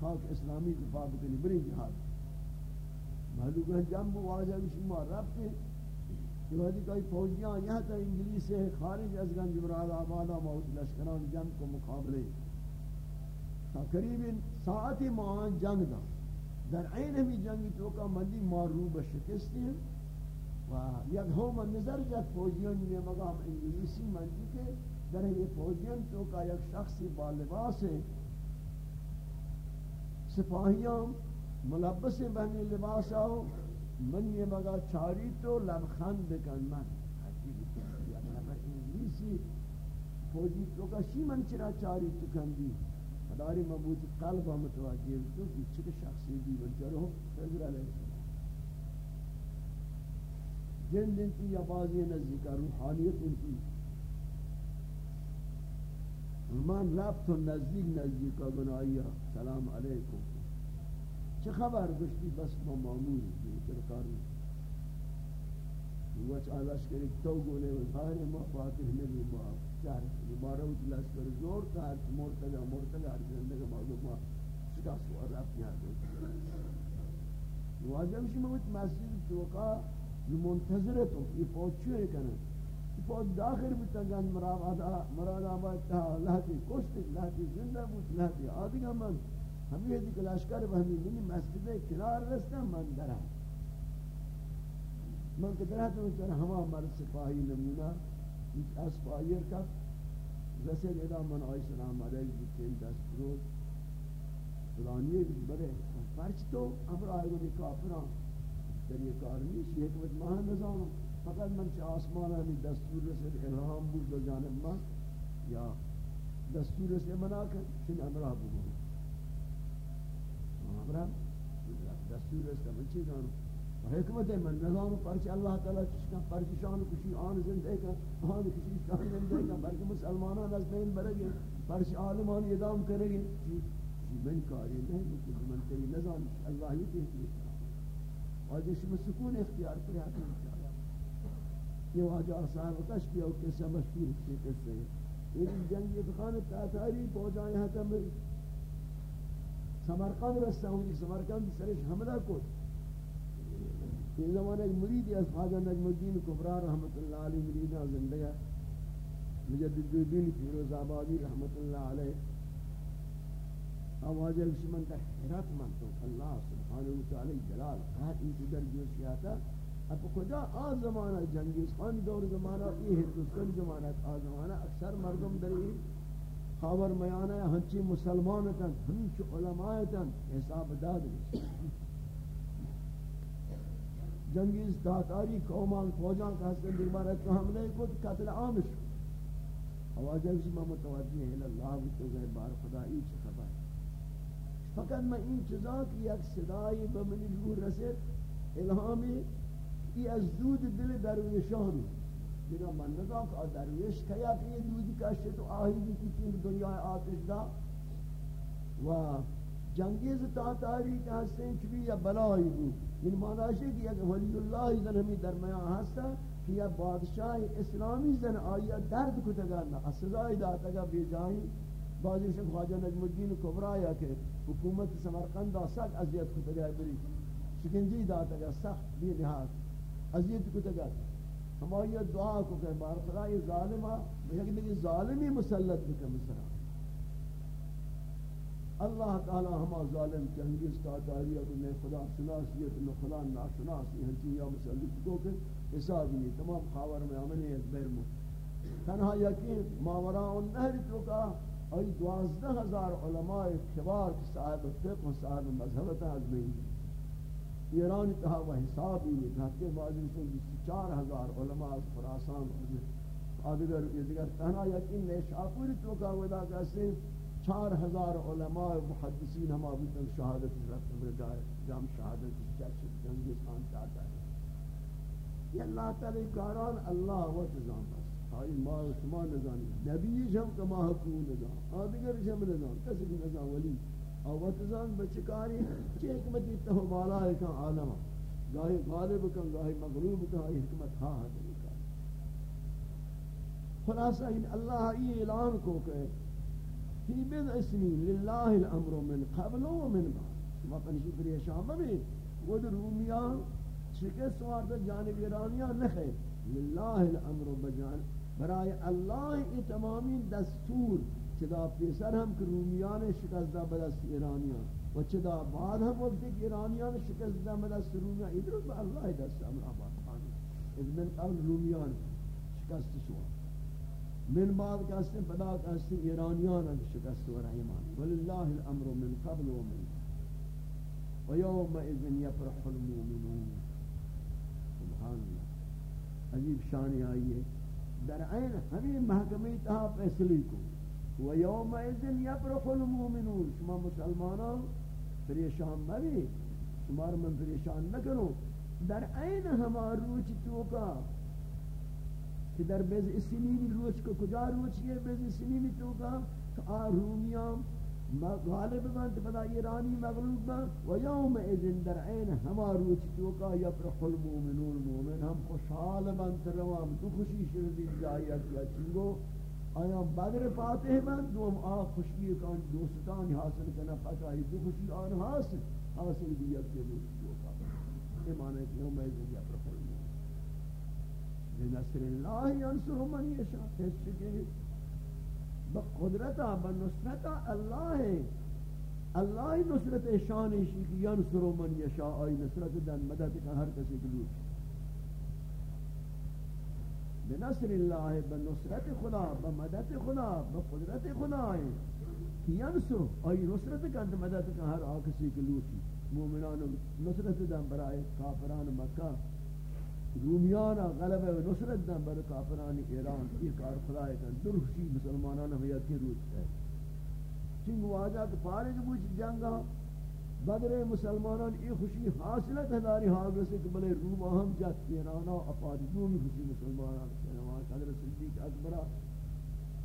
خاک اسلامی دفاع بکنی، بری جہاد۔ محلوک ہے جنب واجہ شما ربط کہ وہ کوئی فوجیاں یہاں تا انگلیس سے خارج از گنج مراد آباد موت لشکران جنگ کو مقابلے۔ تقریباً ساعت مان جنگ دا۔ در عین ہمی جنگی تو کا مندی مارو بشکستی و یک ہو من نظر جات فوجیان یہ مقام انگلیسی مندی کے۔ در یہ فوجیان تو کا یک شخصی بالباس ہے سپاہیاں ملبس بہنی لباس آو، من یہ مگا چاری تو لبخند بکن، من انگلیسی، فوجی تو کا شی من چرا چاری تو کندی؟ خداری مبوط قلب ہم متوجہ تو کہ چک شخصی دی بچارو حضر علیہ السلام۔ جن دن کی یا بازی نزدیک روحانیت ان کی۔ من رفت و نزدیک نزدیک گناهی ها سلام علیکم. چه خبر گشتی بس ما معمول دیگر کار و آلاش کری تو گونه و ظاهر ما فاتح نبی ما شهر ما و تلاش کری زور تا مرتضی مرتضی ارزنده ما دو ما شکاس و رفت یاد واجب شما مسجد توقع منتظر تو یہ پہنچ چوئے فوج داخل بود تنگان مراد آباد تا، لحظی کشت، لحظی زندہ بود، لحظی آدھگا من. ہمیں یہ دیکھ لشکر بہمی منی مسجد کنار رستا من درہ. من کہ درہ تو ہما مرد سپاہی نمونہ، ایک اسپایر کا رسل ادا من آئی سلام علیک بکن دست پرو فلانی بڑے پرچ تو، امر آئے گو کافران در یہ کار نیست، یہ حکمت ماہ نظام. فقط من چا آسمان ہمیں دستور رسل الہام بود دو جانب ما یا دستور رسل منا کر چن امرہ بگو امرہ دستور رسل من چی جانو حکمت من، نظام پرچ اللہ تعالی چشکا پرچ شان کشی آن زندے کا آن کشی شان زندے کا بلکہ مسلمانان از بین برگے پرچ عالمان ادام کرے گے جی من کاری نہیں بکل من تری نظام اللہ ہی کہتی ہے اور جس میں سکون اختیار پر آتے یہ واجہ صاحب کش کیا کہ سے مشہور سے قصے یہ جنگ یہ خان تاتاری پہنچائے ہیں کہ سمرقند رستا ہوں سمرقند سرش حملہ کو یہ زمانہ ایک مرید از خواجہ نجم الدین کبرا رحمت اللہ علیہ مریدہ زندگہ مجدد الدین فیروز آبادی رحمت اللہ علیہ۔ آوازہ اسی من کا حیرت من تو اللہ سبحانہ وتعالی جلال قہت ان کی درجہ سیاتا۔ اب خدا آ زمانہ جنگیز خان دور زمانہ، یہ ہندوستان زمانہ آ زمانہ اکثر مردم دری خاور میانہ ہنچی مسلمانتاں، ہنچ علماءتاں حساب داد جنگیز داتاری قومان فوجان کا حسن دیوارت کو حملے کو قتل عام شو۔ آواز ہے میں متوجہ ہے اللہ تو گئے بار خدایی چھ خبر فقط میں این چیزاں کی ایک صدای بمنی جور رسید، الہامی ای از دود دل درویشان دیگا من نظام کہ درویش کیا کہ یہ دود کشت و آہی بھی کچھ دنیا آتش دا. و جنگیز تاتاری کا حسن چبی یا بلائی بود. این معنی ہے کہ یک ولی اللہ زن ہمیں درمیان ہستا کہ یا بادشاہ اسلامی زن آیا درد کو تگرنا سزائی داتا گا بے جائی بعضی شک خواجہ نجم الدین کبرا یا کہ حکومت سمرقند سخت اذیت کو تگا بری. شکنجی داتا گا سخت بے نہاد اذیت کو تگا ہماری دعا کو کہ بار خدا، یہ ظالمہ یک ظالمی مسلط بکا مصرہ اللہ تعالی ہما ظالم چنگیز کا داریت نے خدا شناسیت نے خدا ناشناسی ہنچی یا مسلط کو کہ حساب نہیں، تمام خاور میں عملی ایک بیر مو۔ تنہا یقین ماورا النہر تو کا ای دوازدہ ہزار علماء کبار کی صاحب فقہ و صاحب مذہبت از میں۔ ایران تہا وہ حساب ہی نہیں کہ بعضی سے چار ہزار علماء از خراسان آدگر یہ دیگر تنہا یقین نے شاپور تو کا ودا کہتے چار ہزار علماء محدثین ہم ابھی تک شہادت رکھتے ہیں جام شہادت چچ جنگی خان چاہتا ہے۔ یہ اللہ تعالی کاران اللہ و نظام بس۔ ہائی ما شما نظام نبی جم کما حکوم نظام آدگر جم نظام کسی نظام ولی۔ اوت نظام بچکاری چه حکمت تو بالا ہے کہ عالم ہاں۔ گاہی غالب کن، گاہی مغلوب کن حکمت ہاں ہے خلاصہ ان اللہ یہ اعلان کو کہ فی بضع سنین للہ الامر من قبل و من بعد۔ شما پنشی پریشان بھی خود رومیان شکست وارد جانب ایرانیان نخے للہ الامر بجان برای اللہ ای تمامی دستور چدا پیسر ہم کہ رومیان شکست دا بدست ایرانیان، و چدا بعد ہم وقت کہ ایرانیان شکست دا بدست رومیان ادھر با اللہ دست امر آباد خانی۔ از من قبل رومیان شکست شوان من بعد کہتے ہیں پدا کہتے ہیں ایرانیان اگر شکست و رحیمان وللہ الامر من قبل و من۔ ویوم اذن یفرح المومنون سبحان اللہ۔ عجیب شانی آئیے در عین ہمیں محکمی تہا فیصلی کو۔ ویوم اذن یفرح المومنون شما مسلمانان پریشان مبی شمار من پریشان نکنو در عین ہمار روچ توکا کہ در بیز سنین روچ کو کجا روچ یہ بیز سنین تو کا آ رومیان غالب بند بدا ایرانی مغلوب بند و یوم اذن در عین ہما روچ تو کا یفرح المومنون مومن ہم خوشحال بند روام تو خوشی شردی جائیہ کیا چنگو آیا بدر فاتح بند دوم آ خوشی کان دوستان حاصل کنا فتائی تو خوشی آن حاصل حاصل دیت کے روچ تو کا ایمان ہے کہ میں یوم اذن یفرح المومنون بنصر اللہ ینصر من یشاء۔ اس کے بقدرتا بنصرتا اللہ ہے۔ اللہ نصرت شان شی یعنی کی ینصر من یشاء ای نصرت دن مدد کا ہر کسی کے لیے بنصر اللہ، بنصرت خدا، بمدد خدا، بقدرت خدا ہے۔ کہ ینصر ای نصرت کا مدد کا ہر کسی کے لیے مومنان نصرت دن برائے کافران مکہ، رومیان غلبہ و نصرت دن بر کافران ایران۔ یہ کار خدای کن درخشی مسلمانان ہم یکی روز ہے۔ چنگ واجہ کہ پارج بوچ جنگا بدر مسلمانان ای خوشی حاصلت ہداری حاضر سے کہ بلے روم اہم جات پیرانا افاد دومی خوشی مسلمانان سنوان قدر صدیق اکبرہ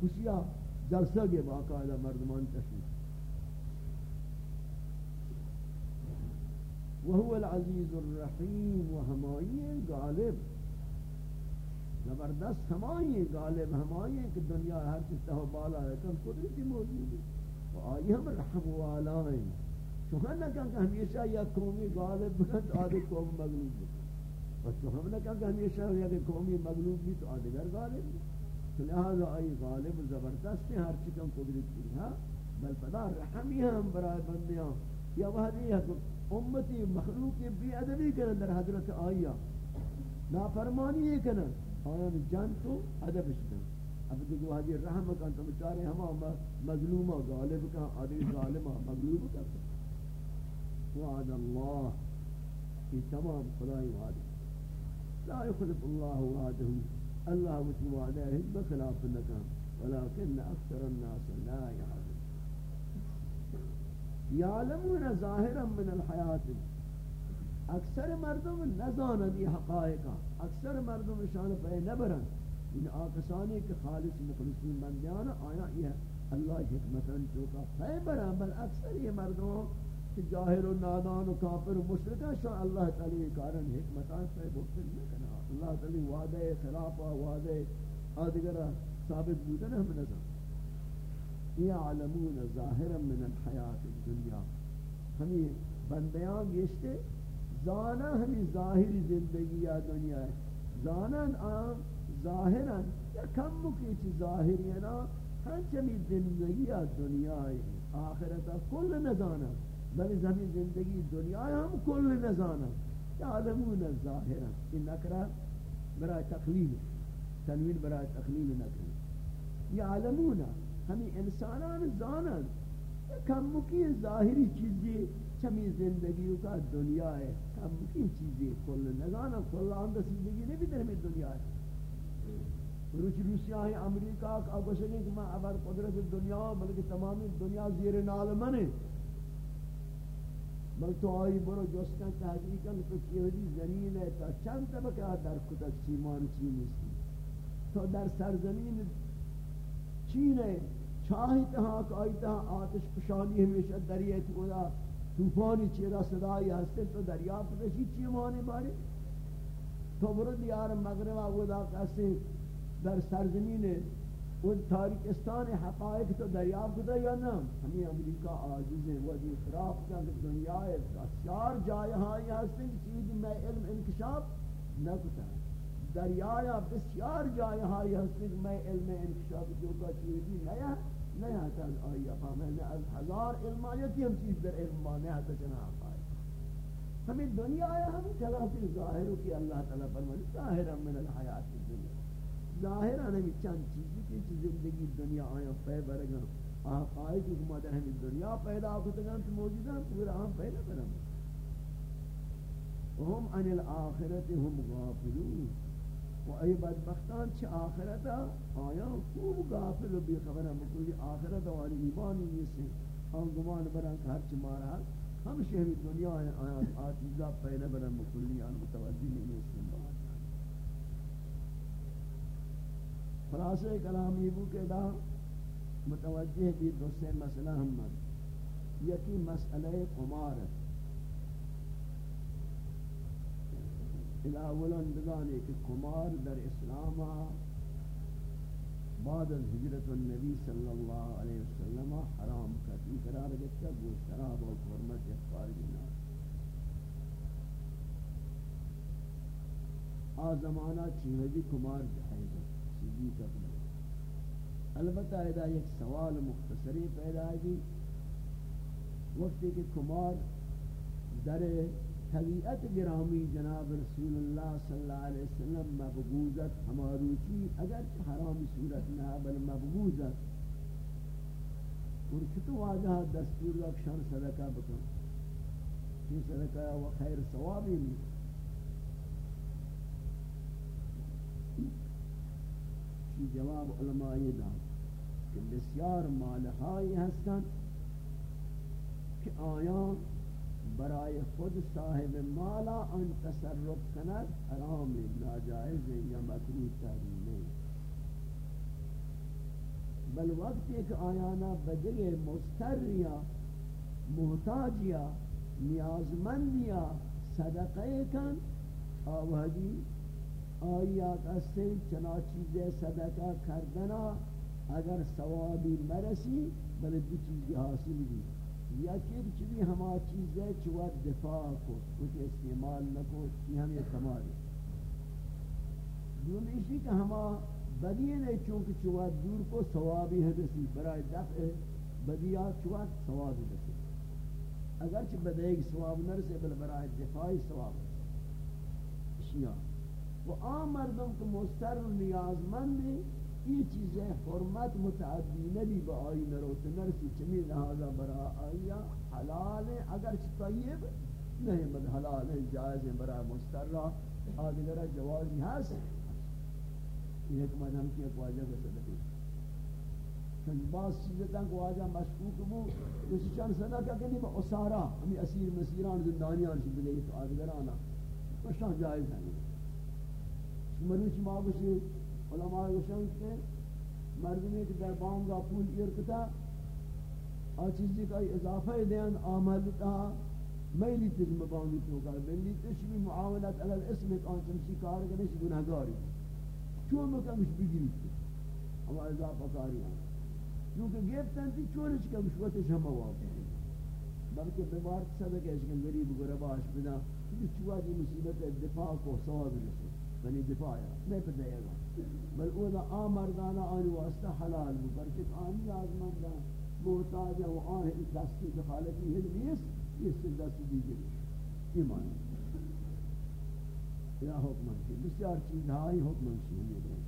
خوشیہ جلسہ کے باقاعدہ مردمان تشریف وهو العزیز الرحیم و ہمائی غالب زبردست ہمائی غالب، ہمائی کہ دنیا ہر چیز تہو بالا ہے، کم قدرتی موجود ہے۔ و آئی ہم رحم والا ہیں چوہن نہ کہ ہمیشہ یا قومی غالب بکن تو آدھے قوم مغلوب بکن. اور چوہن نہ کہ ہمیشہ یا قومی مغلوب بھی تو آدھے گر غالب تو لہذا آئی غالب زبردست ہے ہر چیز کم قدرتی ہے بل پدا رحمی ہم برائے بندیاں. یا وہ ہے کہ امتی مخلوق بی ادبی کرن در حضرت آیا نافرمانی کرن آیا جان تو ادب اشتن اب دیکھو حضی رحم کن، تو بچارے ہما مظلومہ غالب کا آدھی ظالمہ مغلوب کرتا وعد اللہ یہ تمام خدای وعد لا يخلف الله وعده الله وتي وعده بخلاف النكام ولكن أكثر الناس لا يعلمون يعلمون ظاهرا من الحياة. اکثر مردم نزانند یہ حقائق. اکثر مردم شان پہ نبرن ان آکسانی کے خالص مخلصین بندیان آیا یہ اللہ حکمتن چوکا؟ خیبر بل اکثر مردوں کہ جاہر و نادان و کافر و مشرکہ شو اللہ تعالی کارن حکمتان سے بکتن نکنا اللہ تعالی وعدہ خلافہ وعدہ آدگر ثابت بودن ہم نظام یعلمون ظاہرا من الحیات الدنیا۔ ہمیں بندیان گشتے زانا ہمیں ظاہری زندگی یا دنیا ہے۔ زانا آم ظاہرا یا کم کی چیز ظاہری ہے نا ہنچمی زندگی یا دنیا ہے آخرتا کل نزانا بل زمین زندگی دنیا ہم کل نزانا یعلمون ظاہرا یہ نکرہ برای تقلیل، تنوین برای تقلیل نکرہ یعلمون ہمیں انسانان زانن. کم کی ظاہری چیزی چمی زندگی کا دنیا ہے کم کی چیزی کل نزانا کل آندہ زندگی نہیں بھی در میں دنیا ہے روچ روسیہ ہیں امریکہ کا گوشنے کہ میں ابر قدرت دنیا بلکہ تمامی دنیا زیر نال منے بل تو آئی برو جوستن تحقیقا تو چیہدی زمین ہے تا چند طبقہ در کتک سیمان چین اسی تو در سرزمین چین ہے چاہی تہاں کہ آئی تہاں آتش پشانی ہمیشہ دریئے تو طوفانی چیرا صدای ہستے تو دریا پتشی چیمانی باری؟ تو برو دیار مغرب آگودا کسی در سرزمین ان تاریکستان حقائق تو دریافت کتا یا نا ہمیں امریکہ آجز ہیں وہ دی خراف کا دنیا ہے چار جائے ہائی ہستے ہیں چیز میں علم انکشاف نہ کتا دریایا بسیار جائے ہائی ہستے ہیں میں علم انکشاف جو کا چیزی نیا نیا تا آئی اپا. میں نے از ہزار علم آیتی ہم چیز در علم مانے تا جناب آئی. ہمیں دنیا آیا ہم چلا پھر ظاہر کی اللہ تعالیٰ فرمانی ظاہرا من الحیات الدنیا. ظاہر ہے کہ چند چیزی کی چیز زندگی دنیا آیا پہ برگا آقائی کی مادر ہمیں دنیا پیدا ہوتا تو موجود ہیں، پورا ہم پیدا کریں وهم عن الاخرت هم غافلون۔ و ای بدبختان، چه آخرت آیا خوب غافل و بیخبر ہم کوئی آخرت والی ایمانی نیسے ہم گمان برن کہ ہر مارا ہم شہری دنیا آیا آتیزہ پیدا برن مکلی آن متوجہ نہیں خلاصہ کلام یہ بو کہ دا متوجہ بھی دوسرے مسئلہ ہم مد یکی مسئلہ قمار ہے. الاولا دگانے کہ قمار در اسلام بعد از حجرت النبی صلی اللہ علیہ وسلم حرام کرتی قرار گتا وہ شراب و حرمت اخبار جنا آ زمانہ چیوہ چیزی کمار جائز ہے چیزی کرنا البتہ ادا ایک سوال مختصری پیدا کی، وقتی کہ کمار در طبیعت گرامی جناب رسول اللہ صلی اللہ علیہ وسلم مبغوزت ہماروچی اگر حرامی صورت نہ، بل مبغوزت اور چطور واجہ دستور لکشان صدقہ بکن۔ یہ صدقہ و خیر ثوابی نہیں کی جواب علماء دا کہ بسیار مالہائی ہستن کہ آیان برای خود صاحب مالا ان تصرف کند حرام، ناجائز یا مکروه تحریم بل وقت ایک آیانا بدل مستر یا محتاج یا کن، آوہدی آیات اسے چنا چیزیں صدقہ کردنا اگر ثوابی مرسی بل دو چیزی حاصل بھی یا کہ چیزی ہما چیزیں چوات دفاع کو کچھ استعمال نہ کو یہ ہم یہ کمال ہے۔ اسی کہ ہما بدی نے چونکہ چوات دور کو ثوابی حدثی برای دفع بدیا چوات ثوابی حدثی اگرچہ بدیگ ثواب نرسے بل برای دفاعی ثواب اشیاء و آم مردم که مستر و نیازمند یہ چیزیں حرمت متعدی نبی با آئی نروت نرسی چمی لہذا برا آئیا حلال ہے اگرچہ طیب نہیں بل حلال ہے جائز ہے برا مستر را. آدھگرہ جوازی ہاس یہ حکمت ہم کی ایک واجہ کا صدقی چند بعض چیزیں تن کو واجہ مشکوک مو اسی چند صدقہ کنی با اسارا ہمیں اسیر، مسیران، زندانیان سے بدئی تو آدھگرہ آنا مشتاق جائز ہے مروچ ماغشی علماء گوشن کہ مردمی کہ در بانگا پول ارکتا آ چیزی کا اضافہ دین آمد تا میلی تک مبانی تو کر بلی تشبی معاونت علی الاسم کان چمشی کار کنش گناہگاری چون مکمش بگیری اما اضافہ کاری. ہیں کیونکہ گفتن تی چونش کمش وقتش ہم واقع. بلکہ بیمار صدقہ اس کے غریب غرباش بنا. چوا دی مصیبت دفاع کو ثواب رسے بنی دفاع نہیں پتہ ہے۔ بل او اولا آمردانا آنی واسطہ حلال بو برکت آنی آزمندہ، محتاج ہے و آن دستی دخالتی ہل نیست، یہ سے دست دیگر ایمان یا حکمان کی بسیار چیز ہائی حکمان کی ہمیں دیں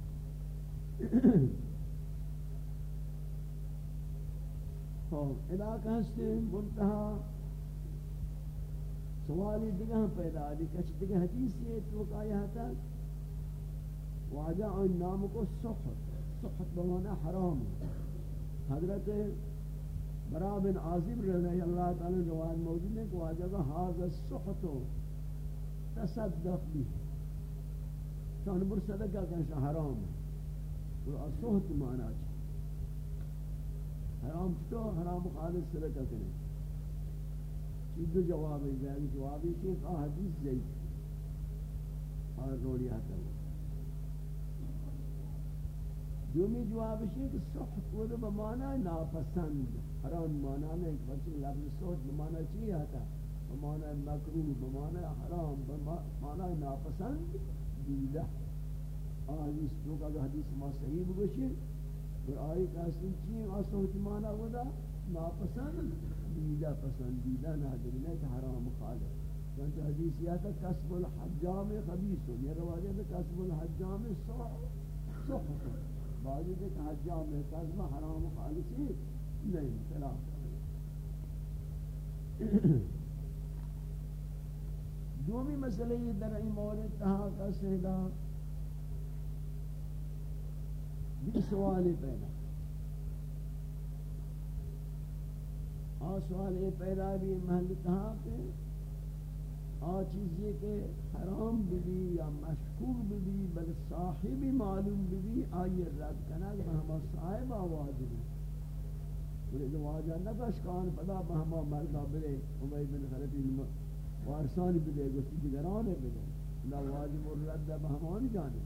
خوب علاقہ ہستے منتہا سوالی دیگہ پیدا دی، کچھ دیگہ حدیثی ہے تو کہا تھا واجہ ان نام کو سخت سخت بمانا حرام حضرت برا بن عازب رضی اللہ تعالی روایت موجود ہے کہ واجہ کا حاضر سخت تصدق بھی شان بر صدقہ کنشا حرام ہے۔ اور سخت مانا چاہیے حرام تو حرام خالص صدقہ کرے۔ چیز دو جواب ہے جواب ہے کہ حدیث زید اور روڑی آتا ہے۔ دومی جواب ہے کہ سخت کو بمانا ناپسند. حرام مانا نہیں کہ بلکہ لفظ سخت بمانا چی آتا بمانا مکروه بمانا حرام بمانا ناپسند. دیدہ آہدیث تو کا حدیث ما صحیح بگوشی. اور آئی کہاستی چی؟ آسوچ مانا ہودا ناپسند. دیدہ پسندیدہ نادرینہ کہ حرام خالق چونچہ حدیث یہ تھا کسب الحجام خبیث. یہ رواجہ تھا کسب الحجام سخت. باوجود کہ حجام میں قسم حرام خالصی نہیں، خلاف دومی مسئلہ یہ در این مورد تہا کا سہدا بھی سوالی پیدا۔ آ سوال یہ پیدا بھی محل تہا کہ آ چیزی کے حرام بھی یا مشکوک بھی بل صاحب معلوم بھی آئی رد کنا کہ ہما صاحب آواز بھی بلے جو واجہ نکش کان پدا بہما مردا بلے عمی بن خلفی وارسانی بلے، گوشتی دیگرانے بلے۔ لا واجب الرد بہمان جانے۔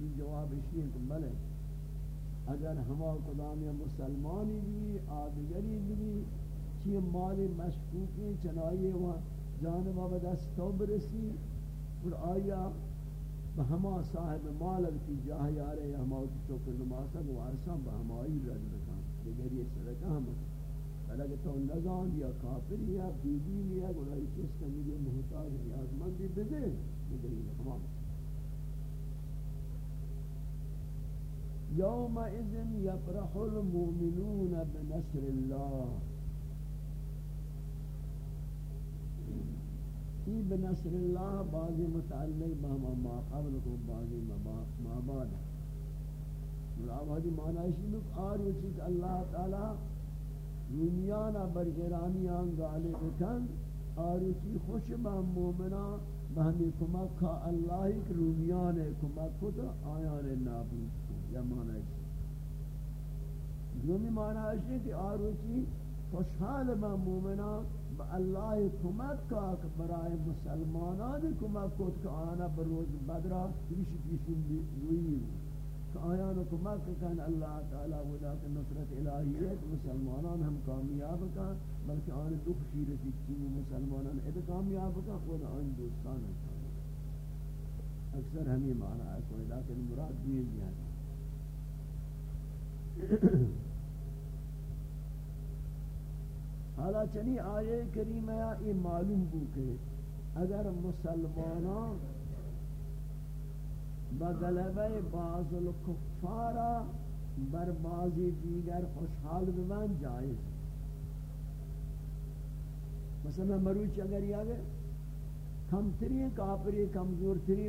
یہ جواب اسی ہے کہ بلے، اگر ہما قدامی مسلمانی بھی آدگری بھی چی مال مشکوکی چنائی و جانب آباد دست تو برسی۔ اور آیا بہما صاحب مالک کی جاہ یارے یا ہما کی چوکر نماسا کو عرصہ بہمائی رد بکن دیگر یہ صدقہ ہم بلکہ تو نزان یا کافر یا بیدی یا گناہی کس کا مجھے محتاج نیازمندی بدے دیگر یہ ہما۔ یوم اذن یفرح المؤمنون بنصر اللہ۔ ای بنصر اللہ بعضی متعلق بہما ما قبل کو بعضی ما بعد. اور حدی معنی ہے کہ آر یہ چیز اللہ تعالی رومیانا بر ایرانیان غالب کن آروچی خوش با مومنا بہمی کمک کا اللہ ایک رومیان کمک کو تو آیان نابود کو یا معنی ہے۔ دومی معنی ہے کہ آروچی خوشحال با مومنا با اللہ کمک کا برای مسلمانان کمک کو کہ آنا بروز بدرہ پیش پیشن روئی کہ آیان کمک کن اللہ تعالی ودا کہ نصرت الہیت مسلمانان ہم کامیاب کن، بلکہ آن دکھ شیرتی چین مسلمانان اد کامیاب کن، خود آن دوستان اکثر ہمیں معنی ہے کوئی لیکن مراد دیئے دیا حالا چنی آیے کریمہ یہ معلوم بو کہ اگر مسلمانان بغلبه بعض الکفارا بر بعضی دیگر خوشحال بمن جائز مثلا مروچ اگر یہ کم تری کافری کمزور تری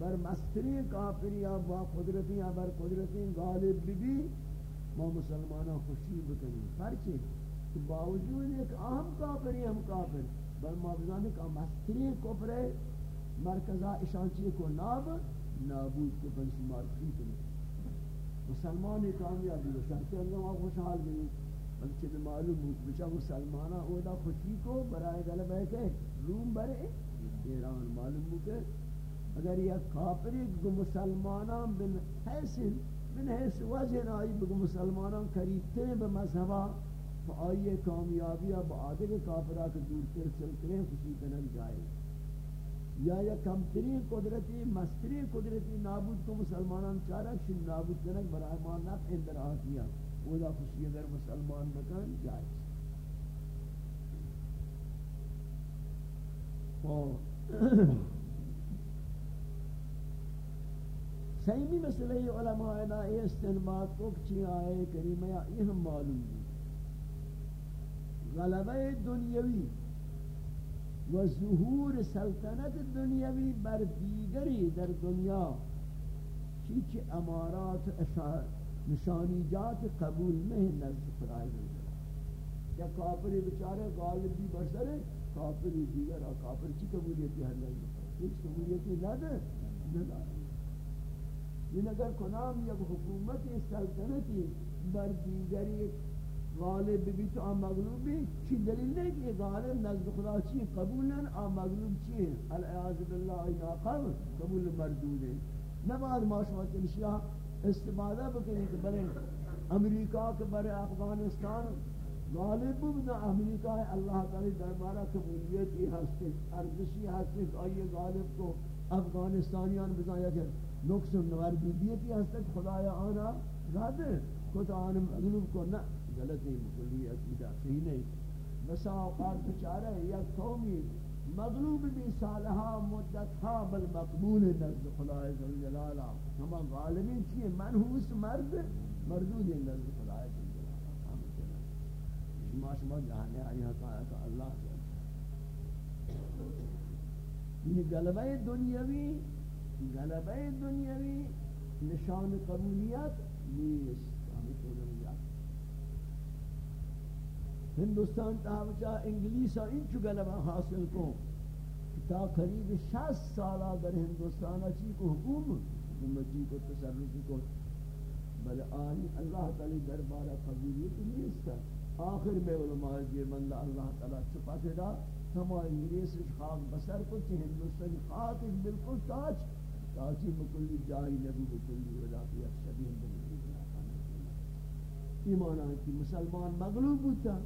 بر مستری کافری یا با قدرتی یا بر قدرتی غالب بھی بھی ما مسلمانہ خوشی بکنی پرچی کہ باوجود ایک اہم کافری ہم کافر بر ما بزانے کہ مستری کفر ہے۔ مرکزہ اشانچی کو ناب، نابود کو بن شمار کی کرے مسلمان کامیابی ہو شرط اللہ آپ خوشحال بھی بلکہ بھی معلوم ہو بچا مسلمانا اودا خوشی کو، برائے غلب ہے کہ روم برے ایران معلوم ہو کہ اگر یہ کافری کو مسلمانان بن حیث بن حیث وجہ آئی بگو مسلمانان قریب ترے بمذہبہ آئیے کامیابی اب آدھے کے کافرہ کے دور تر چلتے ہیں خوشی کنن جائے یا یا کمتری قدرتی، مستری قدرتی نابود کو مسلمانان چارک شن نابود کنک برای ما نفع اندر آتیا او دا خوشی اگر مسلمان بکن جائز۔ سیمی مسئلہ علماء دا یہ استنباد کو کچی آئے، کریمہ یا یہ ہم معلوم غلبہ دنیاوی و ظهور سلطنت دنیاوی بر دیگری در دنیا چیچ امارات نشانیجات قبول نہیں نزد خدای یا کافری بچارے غالب بھی برسر کافری دیگر کافر چی قبولیتی ہر نزد ہیچ قبولیتی نہ دے نہ یہ اگر کنام یک حکومتی سلطنتی بر دیگری غالب بھی تو آم مغلوب بھی چی دلیل نہیں کہ غالب نزد خدا چی قبول نہیں آم مغلوب چی ہے العیاض باللہ اینا قبل قبول مردود ہے نہ بعد ما شما تلشیہ استفادہ بکنی کہ برے امریکہ کے برے افغانستان غالب بھی امریکہ ہے اللہ تعالی دربارہ قبولیت ہی ہستے ارزشی ہستے آئیے غالب کو افغانستانیان بزایا کہ نقص نور بیدیتی ہستے خدایا آنا رد. کتا آنم مغلوب کو نہ غلط ہے مکلی عقیدہ صحیح نہیں بسا اوقات بچارہ ہے، یا قومی مغلوب بھی سالہا مدتھا ہاں، بل مقبول نزد خدا عزوجلالہ ہما غالبین چیئے منحوس مرد، مردود نزد خدا عزوجلالہ شما شما جہانے آئی حقائق اللہ یہ غلبہ دنیاوی غلبہ دنیاوی نشان قبولیت نیست۔ ہندوستان تا تاوچا انگلیسا انچو غلبہ حاصل کو تا قریب شاس سالہ در ہندوستان اچھی کو حکوم حکومتی کو تصرفی کو، بل آنی اللہ تعالی دربارہ قبولیت نیست آخر میں علماء جی بندہ اللہ تعالی چپاتے دا ہما انگلیس خاک بسر کو چھ ہندوستان خاک بالکل تاچ، تاچی مکلی جاہی نبی مکلی ودا کی اکشبی ہندوستان ایمان آنکی مسلمان مغلوب ہوتا۔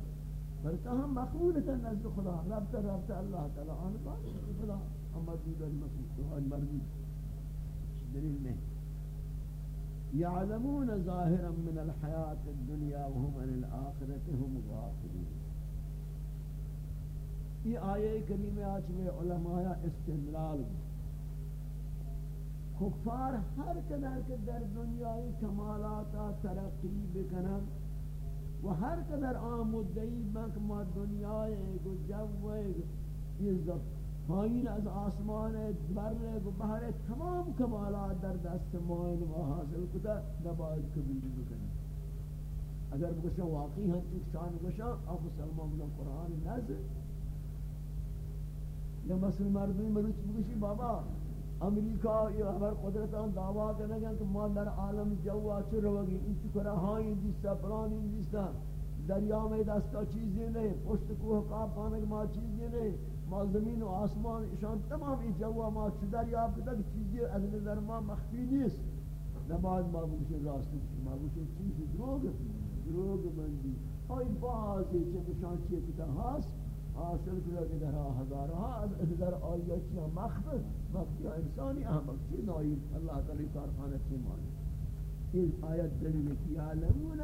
بلکہ ہم مقبول تھا نزد خدا. رب تا رب تا اللہ تعالی آن بات خدا. ہم مردود المقبول دعا مردود دلیل نہیں يعلمون ظاهرا من الحياة الدنيا وهم عن الآخرة هم غافلون. یہ آیے کریمہ آج میں علماء استدلال کفار ہر قدر کے در دنیای کمالات ترقی بکنن. و ہر قدر آمدئی بک ما دنیای گو جو یہ پایین از آسمان بر گو بہر تمام کمالات در دست مائن و حاصل کتا نباید قبول بکنی اگر بگوشن واقعی ہیں تو شان بگوشن آپ مسلمان بگوشن قرآن نزل یا مثل مردمی مروچ بگوشی بابا امریکہ یہ خبر قدرتان دعویٰ کرنے گا کہ ما در عالم جوا چھ روگی ان چکرہ ہائی دیستا پرانی دیستا دریا میں دستا چیزیں نہیں، پشت کوہ قاب پانک ما چیزیں نہیں، ما زمین و آسمان اشان تمام ای جوا ما چھ دریا کتا کہ چیزیں از نظر ما مخفی نیست. نباید ما بکشن راستی ما بکشن چیزی دروگ دروگ بندی. های بعضی چه بشان چیه کتا هست حاصل کلا کہ در ہزارها از در آیاتی هم مخفض، مخفی انسانی احمق چی نائی اللہ تعالی کارخانہ چی مانی این آیت دلیل کی علمون